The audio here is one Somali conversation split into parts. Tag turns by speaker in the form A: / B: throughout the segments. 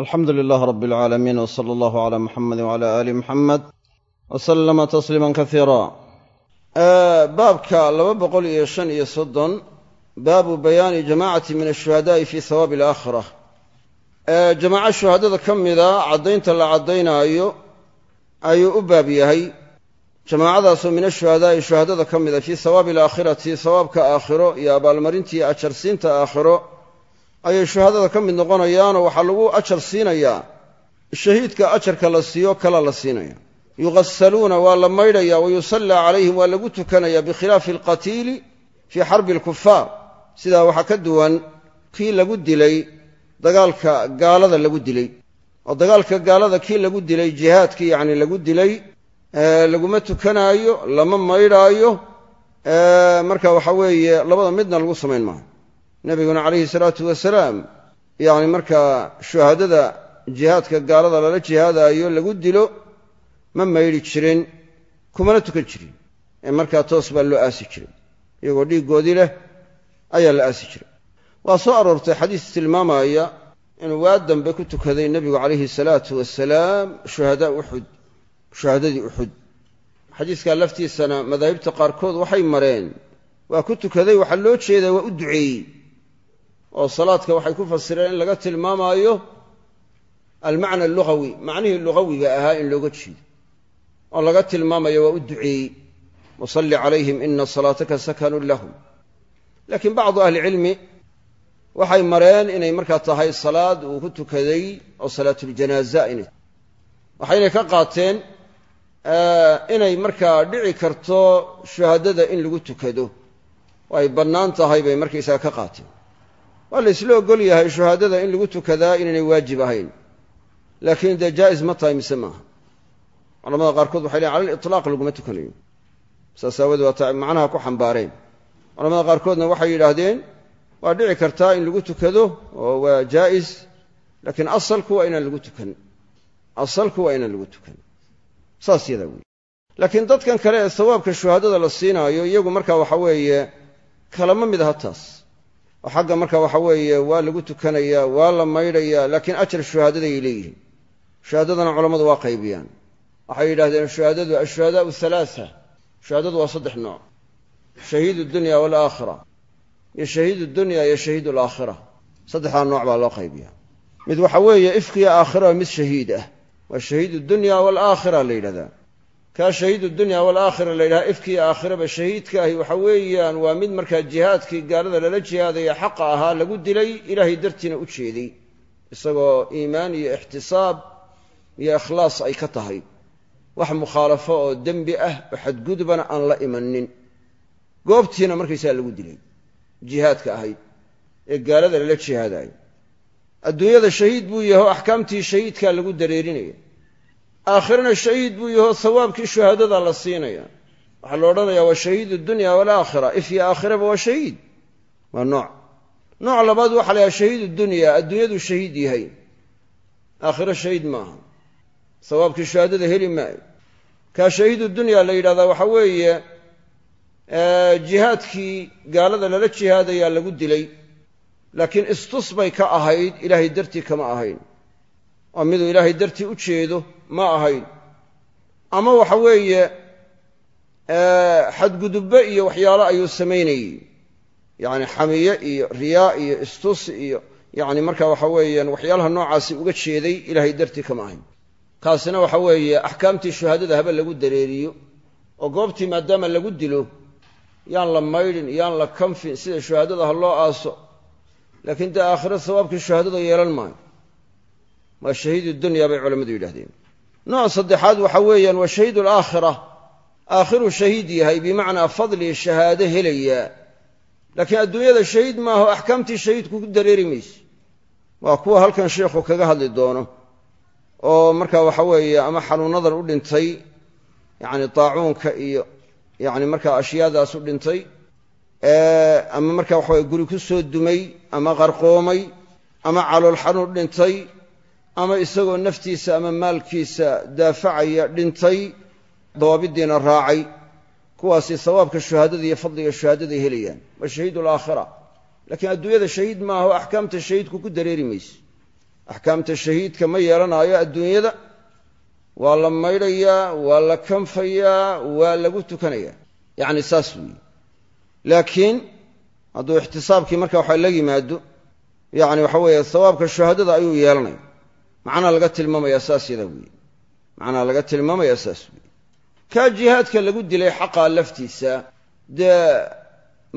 A: alxamdu lilaah rab alcaalamiin w sala allahu cala muxamedi wcala aali muxamed wa sallama tasliiman kasiira baabka laba boqol iyo shan iyo soddon baabu bayaani jamaacati min ashuhadaai fi hawaabi alaakhira jamaaco shuhadada ka mida caddaynta la caddaynaayo ayuu u baab yahay. Jamaacadaasoo min ashuhadaa'i shuhadada ka mida fii hawaabi alaakhirati hawaabka aakhiro iyo abaalmarintii ajarsiinta aakhiro ayay shuhadada ka mid noqonayaanoo waxaa lagu ajar siinayaa. shahiidka ajarka la siiyo kala la siinaya yuqasaluuna waa la maydhaya wa yusallaa calayhim waa lagu tukanaya bikhilaafi alqatiili fii xarbi alkufaar sidaa waxaa ka duwan kii lagu dilay dagaalka gaalada lagu dilay. oo dagaalka gaalada kii lagu dilay jihaadkii yacni lagu dilay laguma tukanaayo lama maydhaayo marka waxa weeye labada midna lagu samayn maayo nebiguna calayhi salaatu wasalaam yacni markaa shuhadada jihaadka gaalada lala jihaadaayo lagu dilo ma maydhi jirin kumana tukan jirin. Ee markaa toos baa loo aasi jiray. Iyagoo dhiiggoodii leh ayaa la aasi jiray. Waa soo aroortay xadiis tilmaamaya inuu waa dambe ku tukaday nebigu calayhi salaatu wasalaam shuhadaa uxud shuhadadii uxud xadiiskaa laftiisana madaahibta qaarkood waxay mareen waa ku tukaday waxaa loo jeedaa waa u duceeyey oo salaadka waxay ku fasireen in laga tilmaamaayo almacna alugawi macnihii lugawiga ahaa in looga jeedo. Oo laga tilmaamayo waa u duceeyey. Wasalli calayhim ina salaataka sakanun lahum. Laakiin bacdu ahlicilmi waxay mareen inay markaa tahay salaad uu ku tukaday oo salaatuljanaaza inay waxaynay ka qaateen inay markaa dhici karto shuhadada in lagu tukado. Oo ay bannaan tahay bay markaysaga ka qaateen waa la isla ogol yahay shuhadada in lagu tukadaa inaynay waajib ahayn. Laakiin dee jaa'is ma tahay mise maaha culamada qaarkood waxay leeyn cala litlaaq laguma tukanayo. Saas aawadee waa ta macnaha ku xambaareen. Culamada qaarkoodna waxay yidhaahdeen waa dhici kartaa in lagu tukado oo waa jaa'is laakiin asalku waa inaan lagu tukan. Asalku waa inaan lagu tukan. Saas yadaa wey laakiin dadkan kale ee sawaabka shuhadada la siinaayo iyagu marka waxa weeye kalama mid aha taas oo xagga marka waxa weeye waa lagu tukanayaa waa la maydhayaa laakiin ajar shuhaadaday leeyihiin. Shuhaadadana culammadu waa qaybiyaan. Waxay yidhahdeen shuhadadu ashuhadaau halaaa shuhadadu waa saddex nooc. Shahiidu dunya walaakhira iyo shahiidu dunya iyo shahiid alaakhira saddexdaa nooc baa loo qaybiyaa. Mid waxa weeye ifkiya aakhira mid shahiid ah. Waa shahiidu dunya walaakhira la yidhahdaa kaa shahiidu dunya walaakhira la yidhaha ifkiya aakhiraba shahiidka ahi. Waxa weeyaan waa mid markaa jihaadkii gaalada lala jihaadaya xaqa ahaa lagu dilay ilaahay dartiina u jeeday. Isagoo iimaan iyo ixtisaab iyo ikhlaas ay ka tahay. Wax mukhaalafo oo dembi ah oo xadgudbana aan la imanin goobtiina markaysaa lagu dilay jihaadka ahayd ee gaalada lala jihaadayo. Adduunyada shahiid buu yaho axkaamtii shahiidkaa lagu dareerinaya aakhirana shahiid buu yaho hawaabkii shuhaadada la siinaya waxaa la odhanayaa waa shahiidu dunya walaakhira ifyo aakhiraba waa shahiid. Waa nooc. Nooc labaad waxa la yahay shahiidu dunya. Adduunyadu shahiid yahay. Aakhiro shahiid maaha hawaabkii shuhaadada heli maayo kaa shahiidu dunya la yidhahdaa waxa weeye jihaadkii gaalada lala jihaadayaa lagu dilay. Laakiin istus bay ka ahayd ilaahay dartii kama ahayn. Oo miduu ilaahay dartii u jeedo ma ahayn. Ama waxa weeye xadgudubbe iyo waxyaalo ayuu samaynayey. Yacni xamiye iyo riyaa iyo istus iyo yacni marka waxa weeyaan waxyaalaha noocaasi uga jeeday ilaahay dartii kama ahayn. Kaasina waxa weeye axkaamtii shuhaadada haba lagu dareeriyo oo goobtii maadaama lagu dilo yaan la maydhin yaan la kanfin sida shuhaadada ha loo aaso laakiin dee aakhiro sawaabkii shuhaadada yeelan maayo. Waa shahiidu dunya bay culammadu yidhahdeen nooc saddexaad waxa weeyaan waa shahiid alaakhira. Aakhiruu shahiid yahay bimacnaa fadli shahaado helayaa laakiin adduunyada shahiid maaho axkaamtii shahiidku ku dareeri mayse waa kuwa halkan sheikhu kaga hadli doono oo marka waxa weeye ama xanuunadan u dhintay yacni daacuunka iyo yacni markaa ashyaadaas u dhintay ama marka waxaweye guri ku soo dumay ama qarqoomay ama calool xanuun dhintay ama isagoo naftiisa ama maalkiisa daafacaya dhintay dawaabidiina raacay kuwaasi sawaabka shuhaadada iyo fadliga shuhaadaday helayaan. Waa shahiid alaakhira laakiin adduunyada shahiid maaha axkaamta shahiidku ku dareeri mayse axkaamta shahiidka ma yeelanaayo adduunyada. Waa la maydhayaa waa la kanfayaa waa lagu tukanayaa. Yacni saas weeye. Laakiin hadduu ixtisaabkii marka waxa la yimaado yacni waxa weeye sawaabka shuhadada ayuu yeelanaya macnaa laga tilmaamayaa saas yada weeye macnaa laga tilmaamayaa saas weeye kaa jihaadka lagu dilay xaqaa laftiisa dee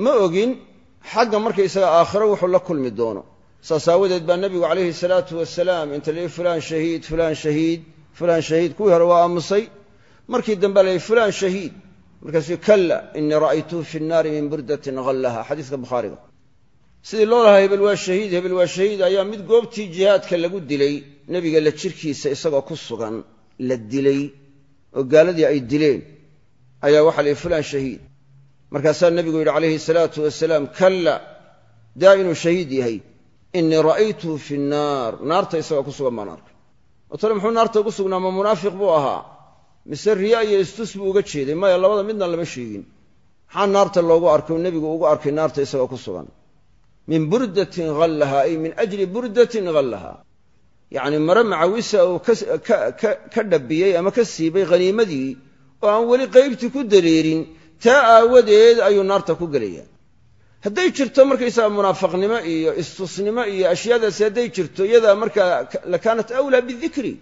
A: ma ogin xagga markaysaga aakhiro wuxuu la kulmi doono. Saas aawadeed baa nebigu calayhi salaatu wasalaam inta la yihi fulaan shahiid fulaan shahiid fulaan shahiid. Kuwii hore waa aamusay. Markii dambe la yihi fulaan shahiid. Markaasuu kalla inii ra'aytuhu fi nnaari min burdatin hallaha xadiiska bukhaariga sidii loo lahaa hebel mid goobtii jihaadka lagu dilay nebiga la jirkiisa isagoo ku sugan la dilay oo gaaladii ay dileen ayaa waxaa la yihi fulaan shahiid. Markaasaa nebigu yidhi calayhi salaatu wasalaam kalla daa inuu shahiid yahay. Inii ra'aytuhu fi nnaar naarta isagoo ku sugan baan arkay. Oo muxuu naarta ugu sugnaa? Ma munaafiq buu ahaa. Mise riya iyo istus buu uga jeeday? Maya labada midna lama sheegin. Maxaa naarta loogu arkay? Oo nebigu ugu arkay naarta isagoo ku sugan. Min burdatin hallaha ay min ajli burdatin hallaha yacni mare macawisa uu ka dhabbiyey ama ka siibay khaniimadii oo aan weli qaybtii ku dareerin taa aawadeed ayuu naarta ku gelayaa hadday jirto markaysaga munaafaqnimo iyo istusnimo iyo ashyaadaasi hadday jirto iyadaa markaa lakaanat awlaa bidikri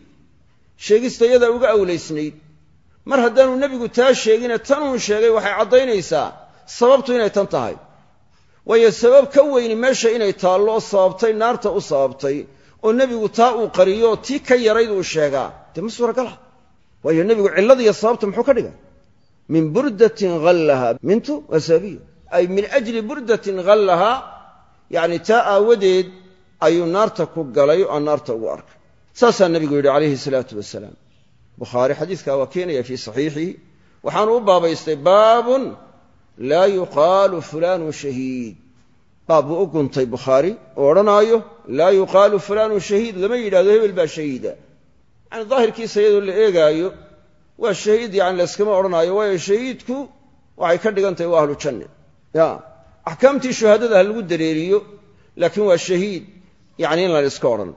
A: sheegista iyadaa uga awlaysnayd. Mar haddaanu nebigu taa sheegine tanuun sheegay waxay caddaynaysaa sababtu inay tan tahay. Waayo sabab ka weyni meesha inay taallo oo sababtay naarta u sababtay oo nebigu taa uu qariyo tii ka yarayd uu sheegaa. Dee ma suuragala waayo nebigu cilladiiyo sababta muxuu ka dhigay? Min burdatin hallaha mintu waa ay min ajli burdatin hallaha yacni taa aawadeed ayuu naarta ku galay oo naarta ugu arkay. Saasaa nebigu yidhi calayhi salaatu wasalaam bukhaari xadiiskaa waa keenaya fii saxiixihi. Waxaanu u baabaystay baabun laa yuqaalu fulaanu shahiid baab buu bukhaari oo laa yuqaalu fulaanu shahiid. Lama yidhahdo hebel baa shahiida. Yani daahirkiisa iyadoo la eegaayo waa shahiid yani layskama odhanaayo waayo shahiidku waxay ka dhigan tahay ahlu janne ya axkaamtii shuhaadada ha lagu dareeriyo laakiin waa shahiid yani in lan iska odhan.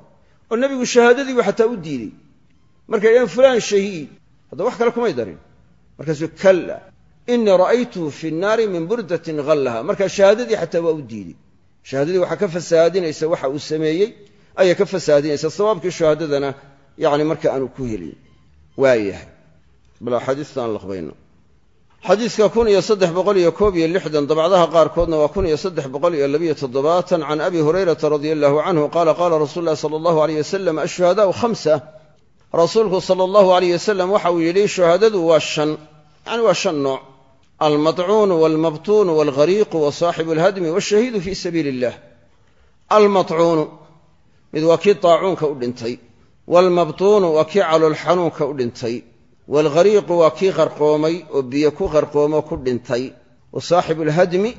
A: Oo nebigu shahaadadiibu xataa u diidey markay dhaheen fulaan shahiid hadda wax kale kumay darin. Markaasuu kalla inii ra'aytuhu fi nnaari min burdatin hallaha markaa shahaadadii xataa waa u diidey shahaadadii waxaa ka fasahaadinaysa waxa uu sameeyey ayay ka fasahaadinaysa sawaabkii shahaadadana yani marka aanu ku helin waayahay bal axaadiista laqbayno. Xadiiska kun iyo saddex boqol iyo koob iyo lixdan dabcdaha qaarkoodna waa kun iyo saddex boqol iyo labiyo toddobaatan can abi hurayrata radia allahu canhu qaala qaala rasuulu llahi sala allahu aleyh wasalam ashuhadaau khamsa. Rasuulku sala allahu aleyh wasalam waxa uu yidhi shuhaadadu waa shan. Yani waa shan nooc almadcuunu walmabtuunu walghariiqu wa saaxibu alhadmi washahiidu fii sabiili illah almadcuunu mid waa kii daacuunka u dhintay. waalmabtuunu waa kii caloolxanuunka u dhintay. waalghariiqu waa kii qarqoomay oo biyo ku qarqoomo ku dhintay. wa saaxibu alhadmi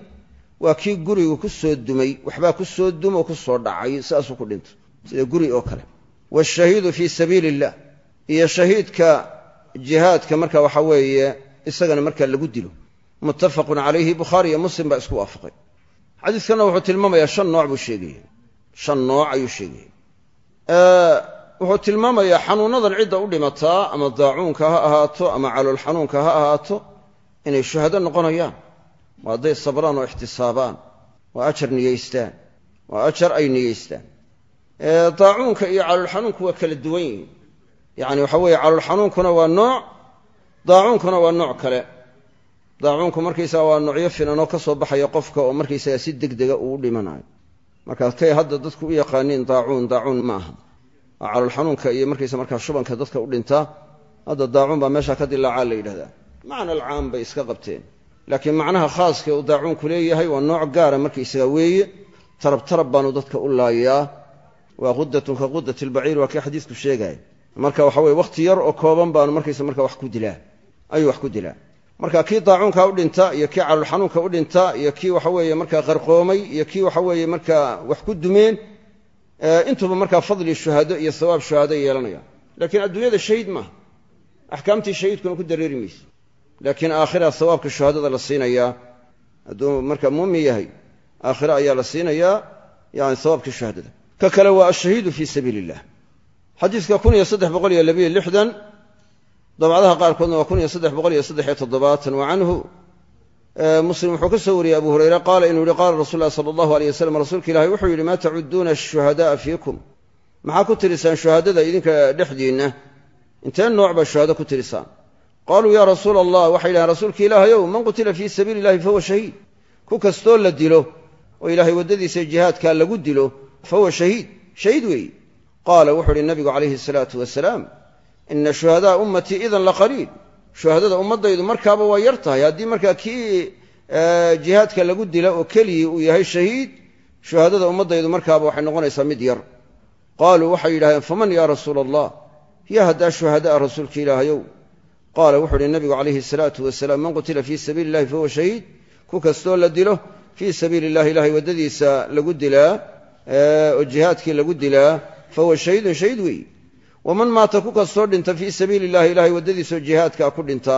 A: waa kii gurigu ku soo dumay. Waxbaa ku soo dumo ku soo dhacay saasuu ku dhintay. Sida guri oo kale. waashahiidu fii sabiili illah iyo shahiidka jihaadka marka waxa weeye isagana markaa lagu dilo muttafaqun calayhi bukhaari iyo muslim baa isku waafaqay. Xadiiskanna wuxuu tilmaamayaa shan nooc buu sheegaya shan nooc ayuu sheegaya wuxuu tilmaamayaa xanuunadan cidda u dhimataa ama daacuunka ha ahaato ama calool xanuunka ha ahaato inay shuhado noqonayaan. Waa hadday sabraan oo ixtisaabaan. Waa ajar niyeystaan. Waa ajar ay niyeystaan. Daacuunka iyo calool xanuunku waa kala duwan yihiin. Yacni waxa weeye calool xanuunkuna waa nooc daacuunkuna waa nooc kale daacuunku markaysaga waa noocyo filan oo ka soo baxaya qofka oo markaysaga si degdega uu u dhimanayo. Markaa kay hadda dadku u yaqaaniin daacuun daacuun ma aha. Waa calool xanuunka iyo markaysa markaa shubanka dadka u dhintaa hadda daacuun baa meesha ka dilaacaa la yidhahdaa. Macna alcaam bay iska qabteen. Laakiin macnaha khaaska uu daacuunku leeyahay waa nooc gaara markaysaga weeye. Tarab tarab baanu dadka u laayaa. Waa qudatun ka qudati lbaciir waa kii xadiisku sheegaya marka waxa weye wakhti yar oo kooban baanu markaysa marka wax ku dilaa. Ayuu wax ku dilaa marka kii daacuunka u dhinta iyo kii calool u dhinta iyo kii waxa weeye markaa qarqoomay iyo kii waxa weeye markaa wax ku dumeen intuba markaa fadli shuhado iyo sawaab shuhado yeelanaya laakiin adduunyada shahiid maaha axkaamtii shahiidkuna ku dareeri mayse laakiin aakhira sawaabka shuhadada la siinayaa hadduu markaa muumin yahay aakhire ayaa la siinayaa yani sawaabkii shuhadada. Ka kale waa ashahiidu fii sabiili illah xadiiska kun iyo saddex boqol iyo labiyo lixdan dabcadaha qaarkoodna waa kun iyo saddex boqol iyo saddex iyo toddobaatan. Wa canhu muslim wuxuu ka soo wariyey abu hurayre qaala inuu yihi qaala rasul lahi sala allahu aleyh wasalam rasuulka ilahi wuxuu yidhi maa tacuduuna ashuhada'a fiikum? Maxaa ku tirisaan shuhadada idinka dhexdiinna? Intee nooc baa shuhado ku tirisaan? Qaaluu yaa rasuula allah waxay yidhahaan rasuulka ilaahayow man qutila fii sabiili illahi fahuwa shahiid. Ku kastoo la dilo oo ilaahay waddadiisa jihaadkaa lagu dilo fahuwa shahiid. Shahiid weeye qaala wuxuu uhi nabigu calayhi asalaatu wasalaam ina shuhada'a ummatii idan la qaliil shuhadada ummaddaydu markaaba waa yar tahay. Haddii markaa kii jihaadka lagu dila oo keligii uu yahay shahiid shuhadada ummaddaydu markaaba waxay noqonaysaa mid yar. Qaaluu waxay yidhahdeen faman yaa rasuula allah yaa haddaa shuhada'a rasuulka ilaahayow? Qaala wuxuu uhi nabigu calayhi asalaatu wasalaam man qutila fii sabiili illahi fahuwa shahiid? Ku kastoo la dilo fii sabiili illahi ilahay waddadiisa lagu dilaa oo jihaadkii lagu dilaa fahuwa shahiidun shahiid waman maata ku kastoo dhinta fii sabiili illahi ilahay waddadiisaoo jihaadkaa ku dhinta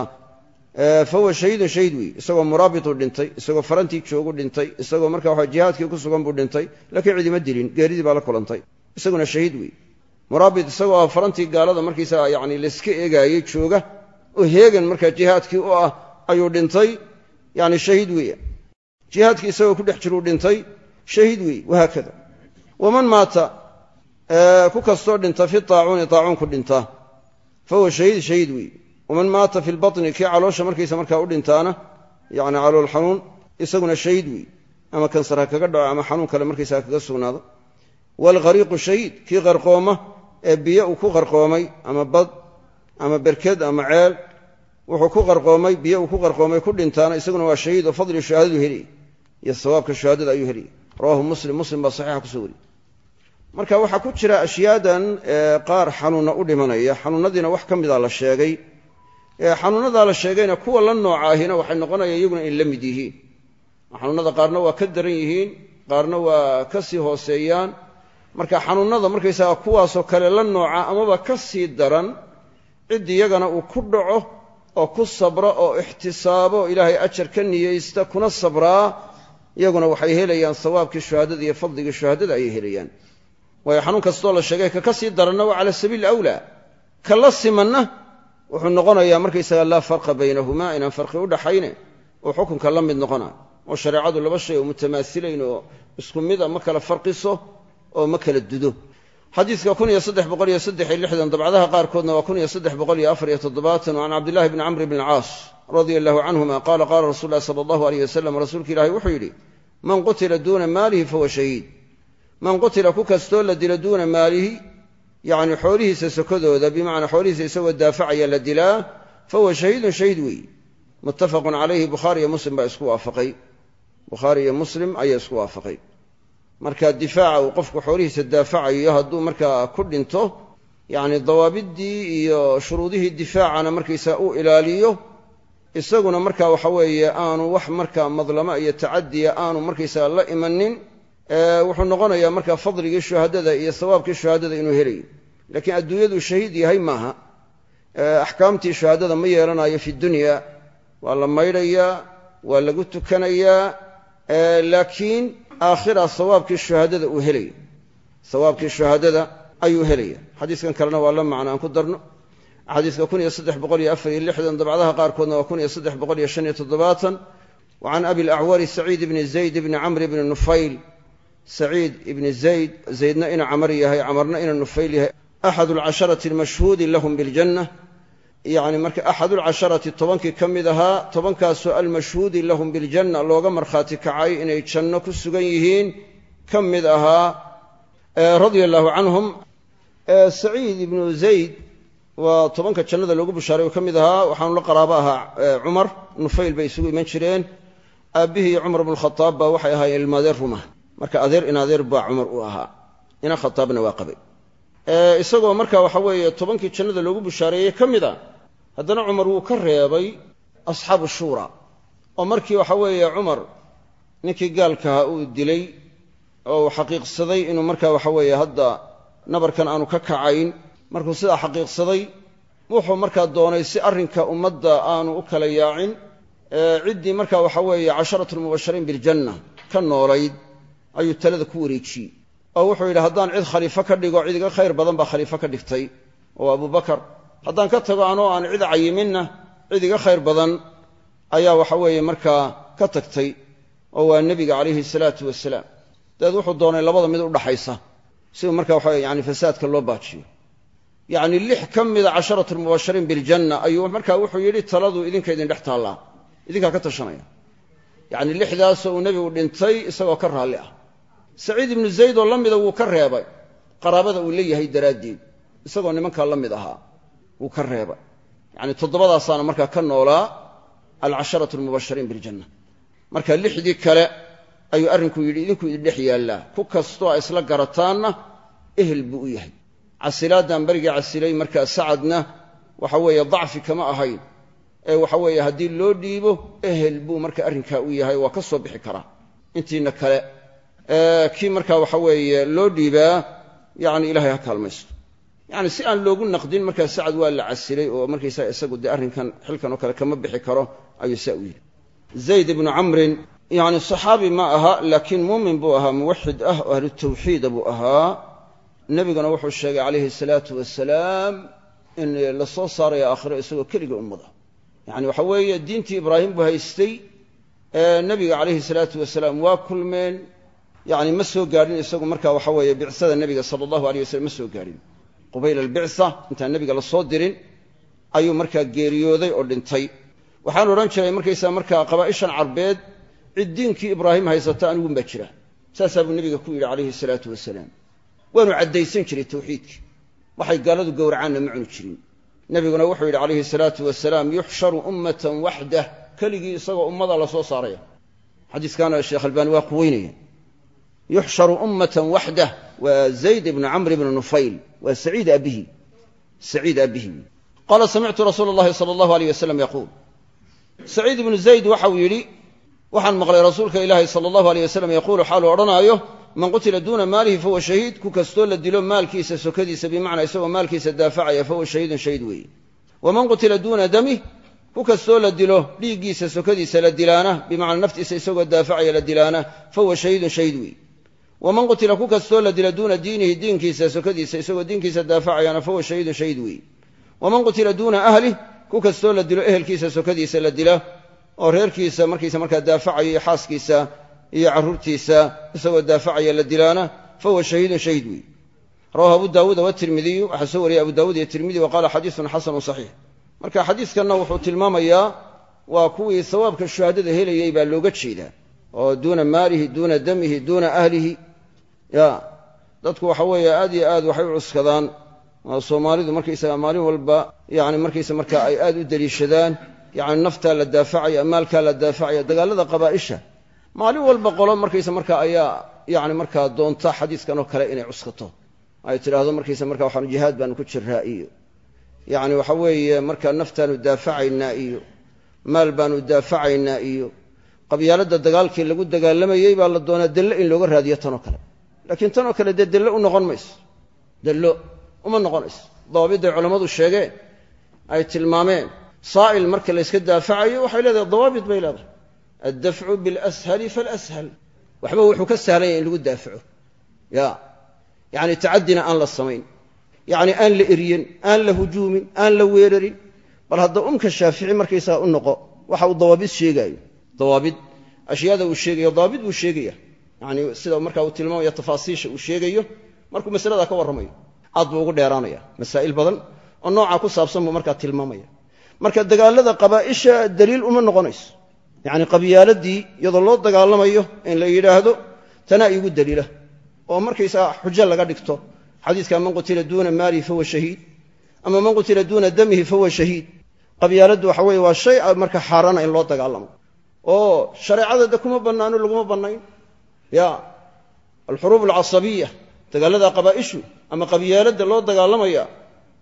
A: fahuwa shahiidun shahiid weeye isagoo muraabituu dhintay isagoo farantii joogu dhintay isagoo marka waxa jihaadkii ku sugan buu dhintay laakiin cidima dilin geeridii baa la kulantay. Isaguna shahiid weeye muraabit isagoo farantii gaalada markiisaga yani layska eegaayey jooga oo heegan markaa jihaadkii u ah ayuu dhintay yani shahiid weeya jihaadkii isagoo ku dhex jiruu dhintay shahiid weeye wahaakada. Waman ku kastoo dhinta fi taacuuni taacuun ku dhinta. Fahuwa shahiid shahiid weeye waman maata fi lbatni kii caloosha markiisa markaa u dhintaana yani calool xanuun isaguna shahiid weeye ama kansar ha kaga dhaco ama xanuun kale markiisa kaga sugnaado. Waalghariiqu shahiid kii qarqooma ee biyo uu ku qarqoomay ama bad ama berked ama ceel wuxuu ku qarqoomay biyo uu ku qarqoomay ku dhintaana isaguna waa shahiid oo fadli shuhaadadu heliyay iyo sawaabka shuhaadada ayuu wariyey marka waxaa ku jira ashyaadan qaar xanuunna u dhimanaya. Xanuunadiina wax ka mida la sheegay. Xanuunadaa la sheegayna kuwa la nooca ahina waxay noqonayaan iyaguna in la mid yihiin. Xanuunada qaarna waa ka daran yihiin qaarna waa ka sii hooseeyaan. Marka xanuunada markaysaga kuwaasoo kale la nooca amaba ka sii daran cid iyagana uu ku dhaco oo ku sabra oo ixtisaabo ilaahay ajar ka niyeysta kuna sabraa iyaguna waxay helayaan sawaabkii shuhaadada iyo fadligii shuhaadada ayay helayaan waayo xanuun kastoo la sheegay ka ka sii daranna waa cala sabiili awlaa ka la simanna wuxuu noqonayaa markaysaga laa farqa baynahumaa inaan farqi u dhaxayne oo xukunka la mid noqona oo shareecadu laba shay oo mutamaasilayn oo isku mida ma kala farqiso oo ma kala dudo. Xadiidka kun iyo saddex boqol iyo saddex iyo lixdan dabcadaha qaarkoodna waa kun iyo saddex boqol iyo afar iyo toddobaatan can cabdillahi bni camr bni alcaas radia allahu canhuma qaala qaala rasul lahi sala allahu aleyh wasalam rasuulka ilaahi wuxuu yidhi man qutila duuna maalihi fahuwa shahiid man qutila ku kastoo la dilo duuna maalihi yacni xoolihiisa sokodooda bimacnaa xoolihiisa isagoo daafacaya la dilaa fahuwa shahiidun shahiid weeye muttafaqun calayhi bukhaari iyo muslim baa isku waafaqay. Bukhaari iyo muslim ayaa isku waafaqay. Marka difaaca uu qofku xoolihiisa daafacayo hadduu markaa ku dhinto yacni dawaabiddii iyo shuruudihii difaacana markaysaa uu ilaaliyo isaguna marka waxa weeye aanu wax markaa madlamo iyo tacadiya aanu markaysaga la imanin wuxuu noqonayaa marka fadligii shuhadada iyo sawaabkii shuhadada inuu helayo laakiin adduunyaduu shahiid yahay maaha. Axkaamtii shuhadada ma yeelanayo fi dunya. Waa la maydhayaa waa lagu tukanayaa laakiin aakhira sawaabkii shuhadada uu helaya sawaabkii shuhadada ayuu helaya. Xadiiskan kalena waa la macno aan ku darno. Xadiiska kun iyo saddex boqol iyo afar iyo lixdan dabcadaha qaarkoodna waa kun iyo saddex boqol iyo shan iyo toddobaatan. Wa can abi lacwari saciid ibni zayd ibni camr ibni nufayl saciid ibni zayd zaydna ina camar yahay camarna ina nufayl yahay. Axad alcasharati almashhuudi lahum biljanna yacni marka axad ulcasharati tobankii ka mid ahaa tobankaasoo almashhuudi lahum biljanna looga markhaati kacay inay janno ku sugan yihiin ka mid ahaa radia allahu canhum. Saciid ibnu zayd waa tobanka jannada loogu bushaaray oo ka mid ahaa waxaanu la qaraabo ahaa cumar nufayl bay isugu iman jireen. Aabbihii cumar bnu khataab baa waxay ahaayeen ilmaadeer ruma marka adeer in adeer baa cumar u ahaa. Ina khataabna waa qabay. Isagoo marka waxa weeye tobankii jannada loogu bushaareeyey ka mid a haddana cumar wuu ka reebay asxaabu shuura. Oo markii waxa weeye cumar ninkii gaalkaha uu dilay oo uu xaqiiqsaday inuu marka waxa weeye hadda nabarkan aanu ka kacayn markuu sidaa xaqiiqsaday wuxuu markaa doonay si arrinka ummadda aanu u kala yaacin ciddii marka waxa weeye casharatulmubashariin biljanna ka noolayd ayuu talada ku wareejiyey oo wuxuu yidhi haddaan cid khaliifo ka dhigo cid iga khayr badan baa khaliifo ka dhigtay oo abubakar haddaan ka tago anoo aan cid cayiminna cid iga khayr badan ayaa waxa weeye markaa ka tagtay oo waa nebiga calayhi salaatu wasalaam. Dabeed wuxuu doonay labada mid u dhaxaysa si uu marka waxa yani fasaadka loo baajiyo. Yacni lix ka mida casharatu lmubashiriin biljanna ayuu markaa wuxuu yidhi taladu idinka idin dhex taallaa idinkaa ka tashanaya. Yacni lixdaasoo uu nebigu dhintay isagoo ka raalli ah saciid ibnu zayd oo la mida wuu ka reebay. Qaraabada uu leeyahay daraaddeed. Isagoo nimankaa la mid ahaa wuu ka reebay. Yacni toddobadaasaana markaa ka noolaa alcasharatu almubashiriin biljanna. Marka lixdii kale ayuu arrinku yidhi idinku idin dhex yaallaa ku kastoo a isla garataanna ehel buu u yahay. Casilaaddan berigii casilay markaa sacadna waxa weeye dacfi kama ahayn. Ee waxa weeye haddii loo dhiibo ehel buu marka arrinkaa u yahay waa ka soo bixi karaa. Intiina kale kii markaa waxa weeye loo dhiibaa yani ilahay ha kaalmaysto. Yani si aan loogu naqdin markaa sacad waa la casilay oo markaysaa isagu dee arrinkan xilkan oo kale kama bixi karo ayuu saa u yidhi. Zayd ibnu camrin yani saxaabi ma aha laakiin muumin buu ahaa muwaxid ah oo ahlu tawxiida buu ahaa. Nebiguna wuxuu sheegay calayhi salaatu wasalaam in la soo saarayo aakhiro isagoo keliga ummada yani waxa weeye diintii ibraahim buu haystay nebiga calayhi salaatu wasalaam waa kulmeen yani ma soo gaadhin isagu marka waxa weeye bicsada nebiga sala allahu aleyh wasalam ma soo gaadhin qubayla albicsa intaan nebiga la soo dirin ayuu markaa geeriyooday oo dhintay. Waxaan odhan jiray markaysaa markaa qabaa'ishan carbeed cid diinkii ibraahim haysata anigun baa jira. Saasaa buu nebiga ku yidhi calayhi salaatu wasalaam. Waanu caddaysan jiray tawxiidkii. Waxay gaaladu gowracaanna ma cuni jirin. Nebiguna wuxuu yidhi calayhi salaatu wasalaam yuxsharu ummatan waxdah keligii isagoo ummada la soo saaraya. Xadiiskaana sheekh albaani waa quweynaya yuxsharu ummatan waxdah waa zayd ibnu camr ibnu nufayl waa saciid abihi saciid abihi qaala samictu rasuula allahi sala allahu aleyh wasalam yaquul saciid ibnu zayd waxau yidhi waxaan maqlay rasuulka ilaahi sala allahu aleyh wasalam yaquulu xaaluu odhanaayo man qutila duuna maalihi fahuwa shahiid ku kastoo la dilo maalkiisa sokadiisa bimacnaa isagoo maalkiisa daafacaya fahuwa shahiidun shahiid weeye waman qutila duuna damih ku kastoo la dilo dhiiggiisa sokadiisa la dilaana bimacnaa naftiisa isagoo daafacaya la dilaana fahuwa shahiidun shahiid weeye waman qutila ku kastoo la dilo duuna diinihi diinkiisa sokadiisa isagoo diinkiisa daafacayana fahuwa shahiidun shahiid weeye waman qutila duuna ahlih ku kastoo la dilo ehelkiisa sokadiisa la dila oo reerkiisa markiisa markaa daafacaya iyo xaaskiisa iyo carruurtiisa isagoo daafacaya la dilaana fahuwa shahiidun shahiid weeye rawahu abu daawuuda watirmidiyu waxaa soo wariyey abu daawuud iyo tirmidi wa xadiisun xasanun saxiix marka xadiiskanna wuxuu tilmaamayaa waa kuwii sawaabka shuhaadada helayey baa looga jeedaa oo duuna maalihi duuna damihi duuna ahlihi ya dadku waxa weeye aad iyo aad waxay u cuskadaan. Soomaalidu markaysaga maalin walba yani markaysa markaa ay aad u deliishadaan yani naftaa la daafacaya maalkaa la daafacaya dagaalada qabaa'isha maalin walba qolo markaysa markaa ayaa yani markaa doonta xadiiskan oo kale inay cuskato. Ay tidhaahdo markaysa markaa waxaanu jihaad baanu ku jiraa iyo. Yani waxa weeye markaa naftaanu daafacaynaa iyo. Maal baanu daafacaynaa iyo. Qabyaaladda dagaalkii lagu dagaalamayey baa la doonaa dello in looga raadiyo tanoo kale laakiin tanoo kale dee dello u noqon mayso. Dello uma noqonayso dawaabidday culammadu sheegeen ay tilmaameen saa'il marka layska daafacayo waxay leedahay dawaabit bay leedahay. Addafcu bilashali falashal waxba wuxuu ka sahlanya in lagu daafaco. Ya. Yani tacaddina aan la samayn. Yani aan la eryen aan la hujuumin aan la weerarin. Bal hadda umka shaafici markaysaga u noqo waxa uu dawaabid sheegaayo. Dawaabid ashyaada uu sheegayo dawaabid buu sheegaya yani sida marka uu tilmaamaya tafaasiisha uu sheegayo markuu masalada ka warramayo aad buu ugu dheeraanaya. Masaa'il badan oo noocaa ku saabsan buu markaa tilmaamaya. Marka dagaalada qabaa'isha daliil uma noqonayso. Yacni qabyaaladii iyadoo loo dagaalamayo in la yidhaahdo tanaa iigu daliila. Oo markaysaa xujo laga dhigto. Xadiiska man qutila duuna maalihi fahuwa shahiid. Ama man qutila duuna damihi fahuwa shahiid. Qabyaaladdu waxa weye waa shay marka xaaraana in loo dagaalamo. Oo shareecada de kuma bannaano laguma bannayn ya alxuruub alcasabiya dagaalada qabaa'ishu ama qabyaaladda loo dagaalamaya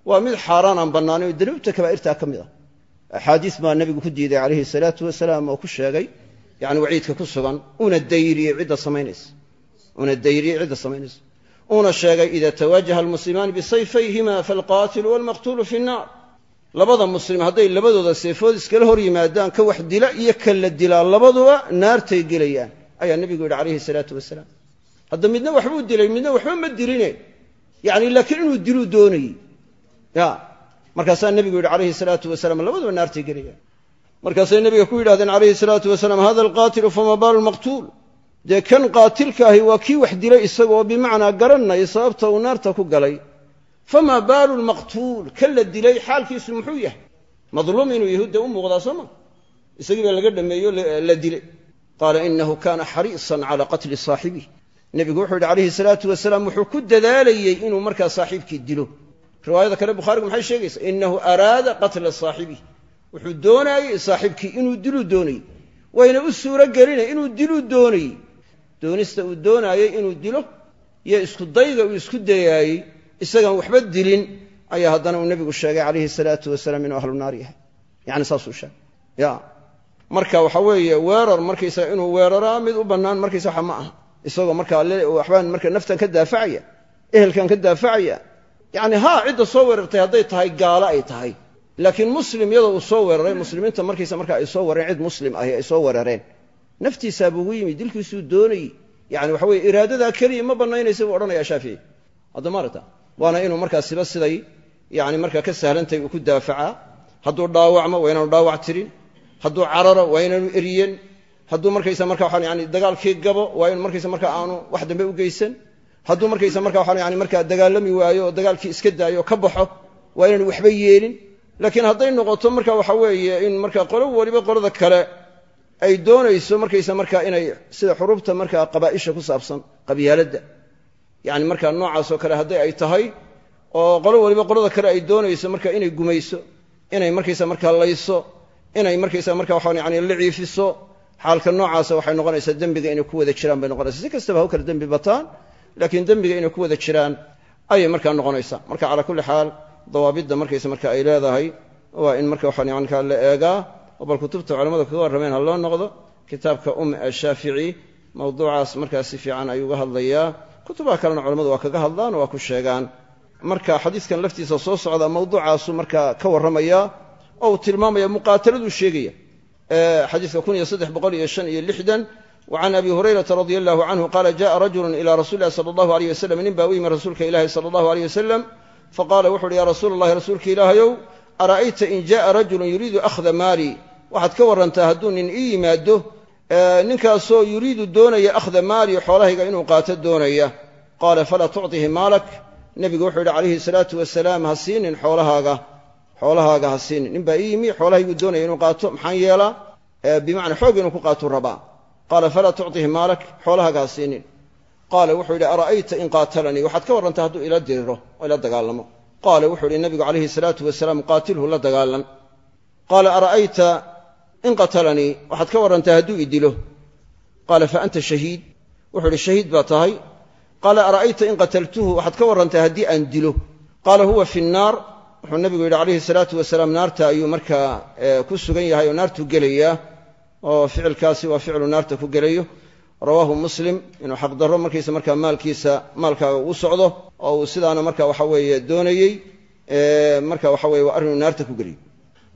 A: waa mid xaaraan aan bannaanayn oo danuubta kabaa'irtaa ka mid ah. Axaadiis baa nebigu ku diiday calayhi salaatu wasalaam oo ku sheegay yani waciidka ku sugan una dayriyey cidda samaynaysa. Una dayriyey cidda samaynaysa. Uuna sheegay ida tawaajaha almuslimaani bisayfayhima falqaatilu walmaqtuulu fi nnaar labada muslim hadday labadooda seefood iskala hor yimaadaan ka wax dila iyo ka la dilaa labaduba naartay gelayaan ayaa nebigu yidhi calayhi salaatu wasalaam. Hadda midna waxbuu dilay midna waxba ma diline yani laakiin inuu diluu doonayey. Ya markaasaa nebigu yidhi calayhi salaatu wasalaam labaduba naartay gelayaan. Markaasay nebiga ku yidhahdeen calayhi salaatu wasalaam hada alqaatilu fama baalu lmaqtuul dee kan qaatilka ahi waa kii wax dilay isagoo bimacnaa garanaya sababta uu naarta ku galay. Famaa baalu lmaqtuul kan la dilay xaalkiisu muxuu yahay? Madluum inuu yahuudda u muuqdaa soo ma? Isagii baa laga dhameeyo la dilay qaala inahu kana xariisan cala qatli saaxibih nebigu wuxuu yidhi calayhi salaatu wasalaam wuxuu ku dadaalayey inuu markaa saaxiibkii dilo riwaayada kale bukhaarigu maxay sheegaysaa inahu araada qatla saaxibih wuxuu doonaayey saaxiibkii inuu diluu doonayey wayna u suuro gelinay inuu diluu doonayey doonista uu doonaayey inuu dilo iyo isku dayga uu isku dayaayey isagaan waxba dilin ayaa haddana uu nebigu sheegay calayhi salaatu wasalaam inuu ahlu marka waxa weeye weerar markaysaga inuu weeraraa mid u bannaan markaysa waxa ma aha. Isagoo markaa marka naftan ka daafacaya ehelkan ka daafacaya yacni haa cidda soo weerartay hadday tahay gaalo ay tahay. Laakiin muslim iyadoo uu soo weeraray muslimiinta markaysa marka ay soo weerareen cid muslim ahi ay soo weerareen. Naftiisaa buugu yimi dilkiisuu doonayey. Yani waxa weye iraadadaa keliya ma bannaynaysa buu odhanaya shaafici hadda maarata waana inuu markaa siday yani markaa ka sahlantahay uu ku daafacaa hadduu dhaawacmo waa inaanu dhaawac tirin hadduu cararo waa inaanu eriyen hadduu markaysa marka waxaan yani dagaalkii gabo waa inu markaysa marka aanu wax dambe u geysan. Hadduu markaysa marka waxaan yani markaa dagaalami waayo oo dagaalkii iska daayo ka baxo waa inaanu waxba yeelin. Laakiin hadday noqoto marka waxa weeye in marka qolo waliba qolada kale ay doonayso markaysa marka inay sida xurubta markaa qabaa'isha ku saabsan qabyaaladda. Yani markaa noocaasoo kale hadday ay tahay oo qolo waliba qolada kale ay doonayso marka inay gumayso inay markaysa markaa layso inay markaysa marka waxaan yani la ciifiso xaalka noocaasa waxay noqonaysaa dembiga inay ku wada jiraan bay noqonaysa si kastaba ha dembi bataan laakiin dembiga inay ku wada jiraan ayay markaa noqonaysaa. Marka calaa kulli xaal dawaabidda markaysa marka ay leedahay waa in marka waxaan yani markaa la eegaa oo bal kutubta culamada kaga warrameen ha loo noqdo kitaabka um ashaafici mawduucaas markaa si fiican ayuu uga hadlayaa. Kutubaha kalena culamadu waa kaga hadlaan waa ku sheegaan. Marka xadiiskan laftiisa soo socda mawduucaasu markaa ka warramaya oo uu tilmaamaya muqaataladuu sheegaya xadiiska kun iyo saddex boqol iyo shan iyo lixdan وعن أبي هريرة رضي الله عنه قال جاء رجل إلى رسول الله صلى الله عليه وسلم nin baa u yimi rasuulka ilahi صلى الله عليه وسلم faqاla wuxu uhi ya rasuul الlahi rasuulka ilaahayow ara'ayta in jaءa rajulu yuriidu أkhda maali waxaad ka warantaa hadduu nin ii yimaado ninkaasoo yuriidu doonaya akhda maali xoolahayga inuu qaato doonaya qaala falaa tucطihi maalak nebigu wuxuu yidhi calayhi الsalaatu wasalaam ha siinin xoolahaaga xoolahaaga ha siinin nin baa ii yimi doonaya inuu qaato maxaan yeelaa? Bimacnaa xoog inuu ku qaatuu rabaa. Qaala falaa tucطihi maalak xoolahaaga ha siinin qaala wuxuu yidhi ara'ayta in qaatalanii? Waxaad ka warrantaa hadduu ila diriro oo ila dagaalamo qaala wuxuu yidhi nabigu calayhi salaatu wasalaam qaatilhu la dagaalan. Qaala ara'ayta in qatalanii waxaad ka warrantaa hadduu i dilo. Qaala fa anta shahiid? Wuxuu yidhi shahiid baa tahay. Qaala ara'ayta in qataltuhu? Waxaad ka warrantaa haddii aan dilo. Qaala huwa fi nnaar wuxuu nabigu yidhi calayhi salaatu wasalaam naarta ayuu markaa ku sugan yahay oo naartuu gelayaa oo ficilkaasi waa ficlu naarta ku gelayo. Rawaahu muslim inuu xaqdarro markiisa markaa maalkiisa maalkaaga ugu socdo oo uu sidaana marka waxa weeye doonayey marka waxa weye waa arrinuu naarta ku geliyo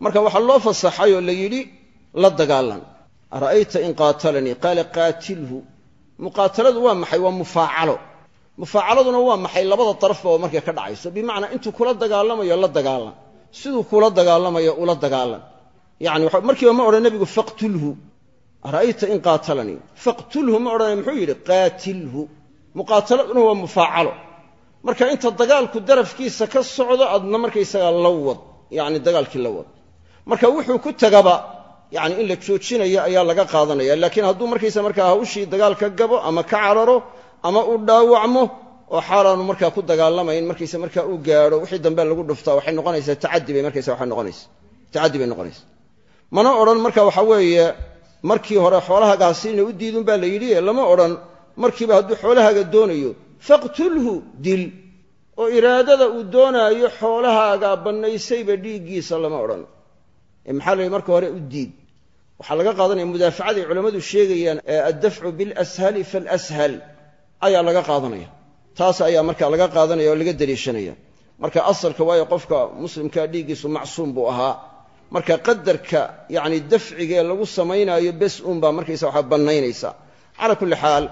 A: marka waxaa loo fasaxay oo la yidhi la dagaalan ara'ayta in qaatalanii qaala qaatilhu. Muqaataladu waa maxay? Waa mufaacalo mufaacaladuna waa maxay? Labada darafba oo markay ka dhacayso. Bimacnaa intuu kula dagaalamayo la dagaalan. Siduu kula dagaalamayo ula dagaalan. Yani markiiba ma odhan nebigu faqtulhu. Ara'ayta in qaatalanii faqtulhu ma odhanay muxuu yidhi qaatilhu. Muqaataladuna waa mufaacalo. Marka inta dagaalku darafkiisa ka socdo adna markaysagaa la wad. Yani dagaalkii la wad. Marka wuxuu ku tegaba yani in la joojinayo ayaa laga qaadanaya. Laakiin hadduu markaysa markaa hawshii dagaal ka gabo ama ka cararo ama u dhaawacmo oo xaalaanu markaa ku dagaalamayn markaysa markaa u gaadho wixii dambe lagu dhuftaa waxay noqonaysaa tacadi bay markaysa waxay noqonaysa tacadi bay noqonaysa. Mana odhan marka waxa weeye markii hore xoolahaaga hasiina u diidun baa la yidhi lama odhan markiiba hadduu xoolahaaga doonayo faqtulhu dil oo iraadada uu doonaayo xoolahaaga bannaysayba dhiiggiisa lama odhan. Ee maxaa la marka hore u diid. Waxaa laga qaadanaya mudaafacaday culammadu sheegayaan addafcu bilashali faalashal ayaa laga qaadanaya. Taas ayaa marka laga qaadanaya oo laga daliishanaya marka asalka waayo qofka muslimkaa dhiiggiisu macsuum buu ahaa. Marka qadarka yani dafcigee lagu samaynaayo bes uunbaa markaysa waxaa bannaynaysa. Calaa kulli xaal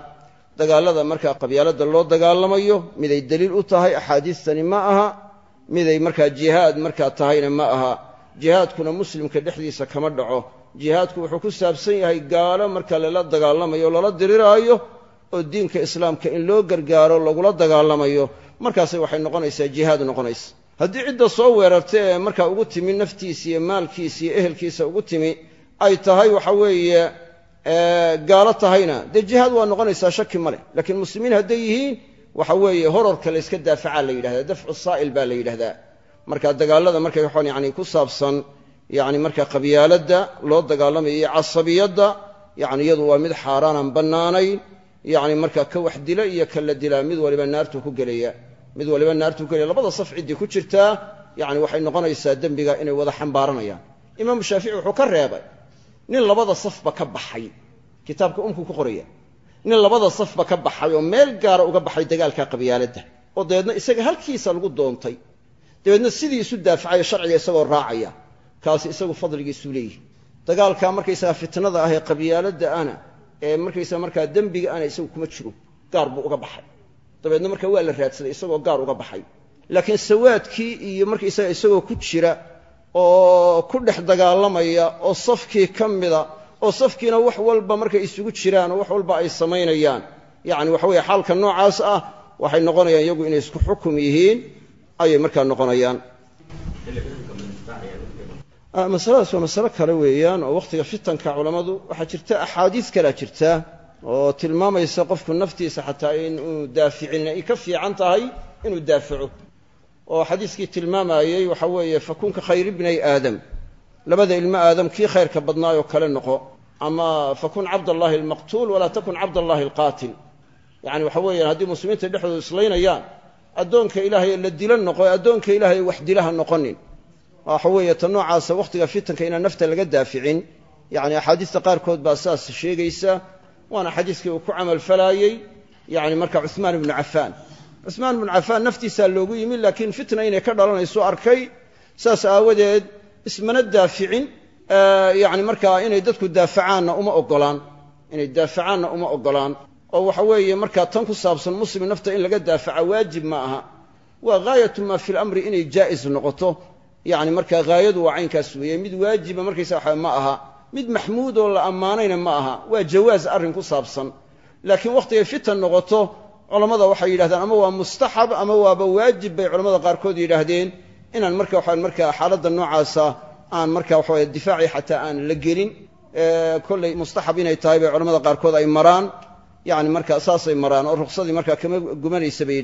A: dagaalada markaa qabyaalada loo dagaalamayo miday daliil u tahay axaadiistani ma aha. Miday markaa jihaad markaa tahayna ma aha. Jihaadkuna muslimka dhexdiisa kama dhaco. Jihaadku wuxuu ku saabsan yahay gaalo marka lala dagaalamayo lala diriraayo oo diinka islaamka in loo gargaaro lagula dagaalamayo markaasay waxay noqonaysaa jihaad noqonaysa. Haddii cidda soo weerarta ee markaa ugu timi naftiisa iyo maalkiisa iyo ehelkiisa ugu timi ay tahay waxa weeye gaalo tahayna. Dee jihaad waa noqonaysaa shaki ma laakiin muslimiin hadday yihiin waxa weeye horarka layska daafacaa la yidhahdaa dafcu saa'il baa la yidhahdaa. Marka dagaalada markay waxaan yani ku saabsan yani marka qabyaaladda loo dagaalamayo iyo casabiyadda yani iyadu waa mid xaaraanaan bannaanayn yani marka ka wax dila iyo ka la dilaa mid waliba naartuu ku gelaya mid waliba naartuu gelaya labada saf ciddii ku jirtaa yani waxay noqonaysaa dembiga inay wada xambaaranayaan. Imaamu shaafici wuxuu ka reebay nin labada safba ka baxay kitaabka umku ku qoraya. Nin labada safba ka baxay oo meel gaara uga baxay dagaalka qabyaaladda oo dabeedna isaga halkiisa lagu doontay. Dabeedna sidii isu daafacaya sharciga isagoo raacaya. Kaasi isagu fadligiisuu leeyihi dagaalka markaysaga fitnada ah ee qabyaaladda ana ee markaysaga markaa dembiga ana isagu kuma jiro gaar buu uga baxay. Dabeedna marka waa la raadsaday isagoo gaar uga baxay. Laakiin sawaadkii iyo markaysaga isagoo ku jira oo ku dhex dagaalamaya oo safkii ka mida oo safkiina wax walba markay isugu jiraan oo wax walba ay samaynayaan. Yacni waxa weye xaalka noocaas ah waxay noqonayaan iyagu inay isku xukum yihiin ayay markaa noqonayaan masaladaas waa masalo kale weeyaan oo wakhtiga fitanka culammadu waxaa jirta axaadiis kalea jirta oo tilmaamaysa qofku naftiisa xataa inuu daaficin ay ka fiican tahay inuu daafico. Oo xadiiskii tilmaamayey waxa weeye fakun ka khayr ibnay aadam. Labada ilmo aadam kii khayrka badnaayoo kale noqo. Ama fakun cabdallahi almaqtuul walaa takun cabdallahi alqaatil. Yacani waxa weeyaan haddii muslimiinta dhexdooda islaynayaan addoonka ilaahay la dila noqo addoonka ilaahay wax dilaha noqonin waxa weeye ta noocaasa wakhtiga fitanka inaan nafta laga daaficin. Yacni axaadiista qaarkood baa saas sheegaysa waana xadiiskii uu ku camalfalaayey yani marka cuhmaan ibnu cafaan. Cuhmaan ibnu cafaan naftiisaa loogu yimi laakiin fitna inay ka dhalanayso arkay. Saas aawadeed ismana daaficin yani markaa inay dadku daafacaanna uma ogolaan inay daafacaanna uma ogolaan oo waxa weeye markaa tan ku saabsan muslim nafta in laga daafaca waajib ma aha. Waa ghaayatu maa fi lamri inay jaa'is noqoto yani markaa haayadu waa caynkaas weeye. Mid waajiba markaysa waxa ma aha. Mid maxmuud oo la ammaanayna ma aha. Waa jawaaz arrin ku saabsan. Laakiin wakhtigay fitan noqoto culammada waxay yidhahdaan ama waa mustaxab ama waaba waajib bay culamada qaarkood yidhaahdeen. Inaan marka waxaan markaa xaaladda noocaasa aan marka waxaweye difaaci xataa aan la gelin kollay mustaxab inay tahay bay culamada qaarkood ay maraan. Yani marka saasay maraan oo ruqsadii markaa kama gumanaysa bay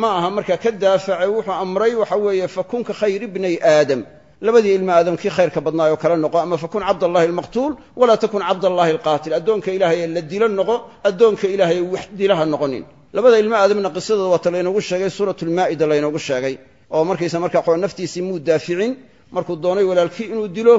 A: ma aha markaa ka daaface wuxuu amray waxa weeye fakun ka khayr ibnay aadam. Labadii ilma aadam khayrka badnaayoo kale noqo ama fakun cabdallahi almaqtuul walaa takun cabdallahi alqaatil. Addoonka ilaahay la dilo noqo addoonka ilaahay wax dilaha noqonin. Labada ilma aadamna qisadooda waata laynoogu sheegay suuratu lmaa'ida laynoogu sheegay oo markaysa markaa xoo naftiisii muu daaficin markuu doonay walaalkii inuu dilo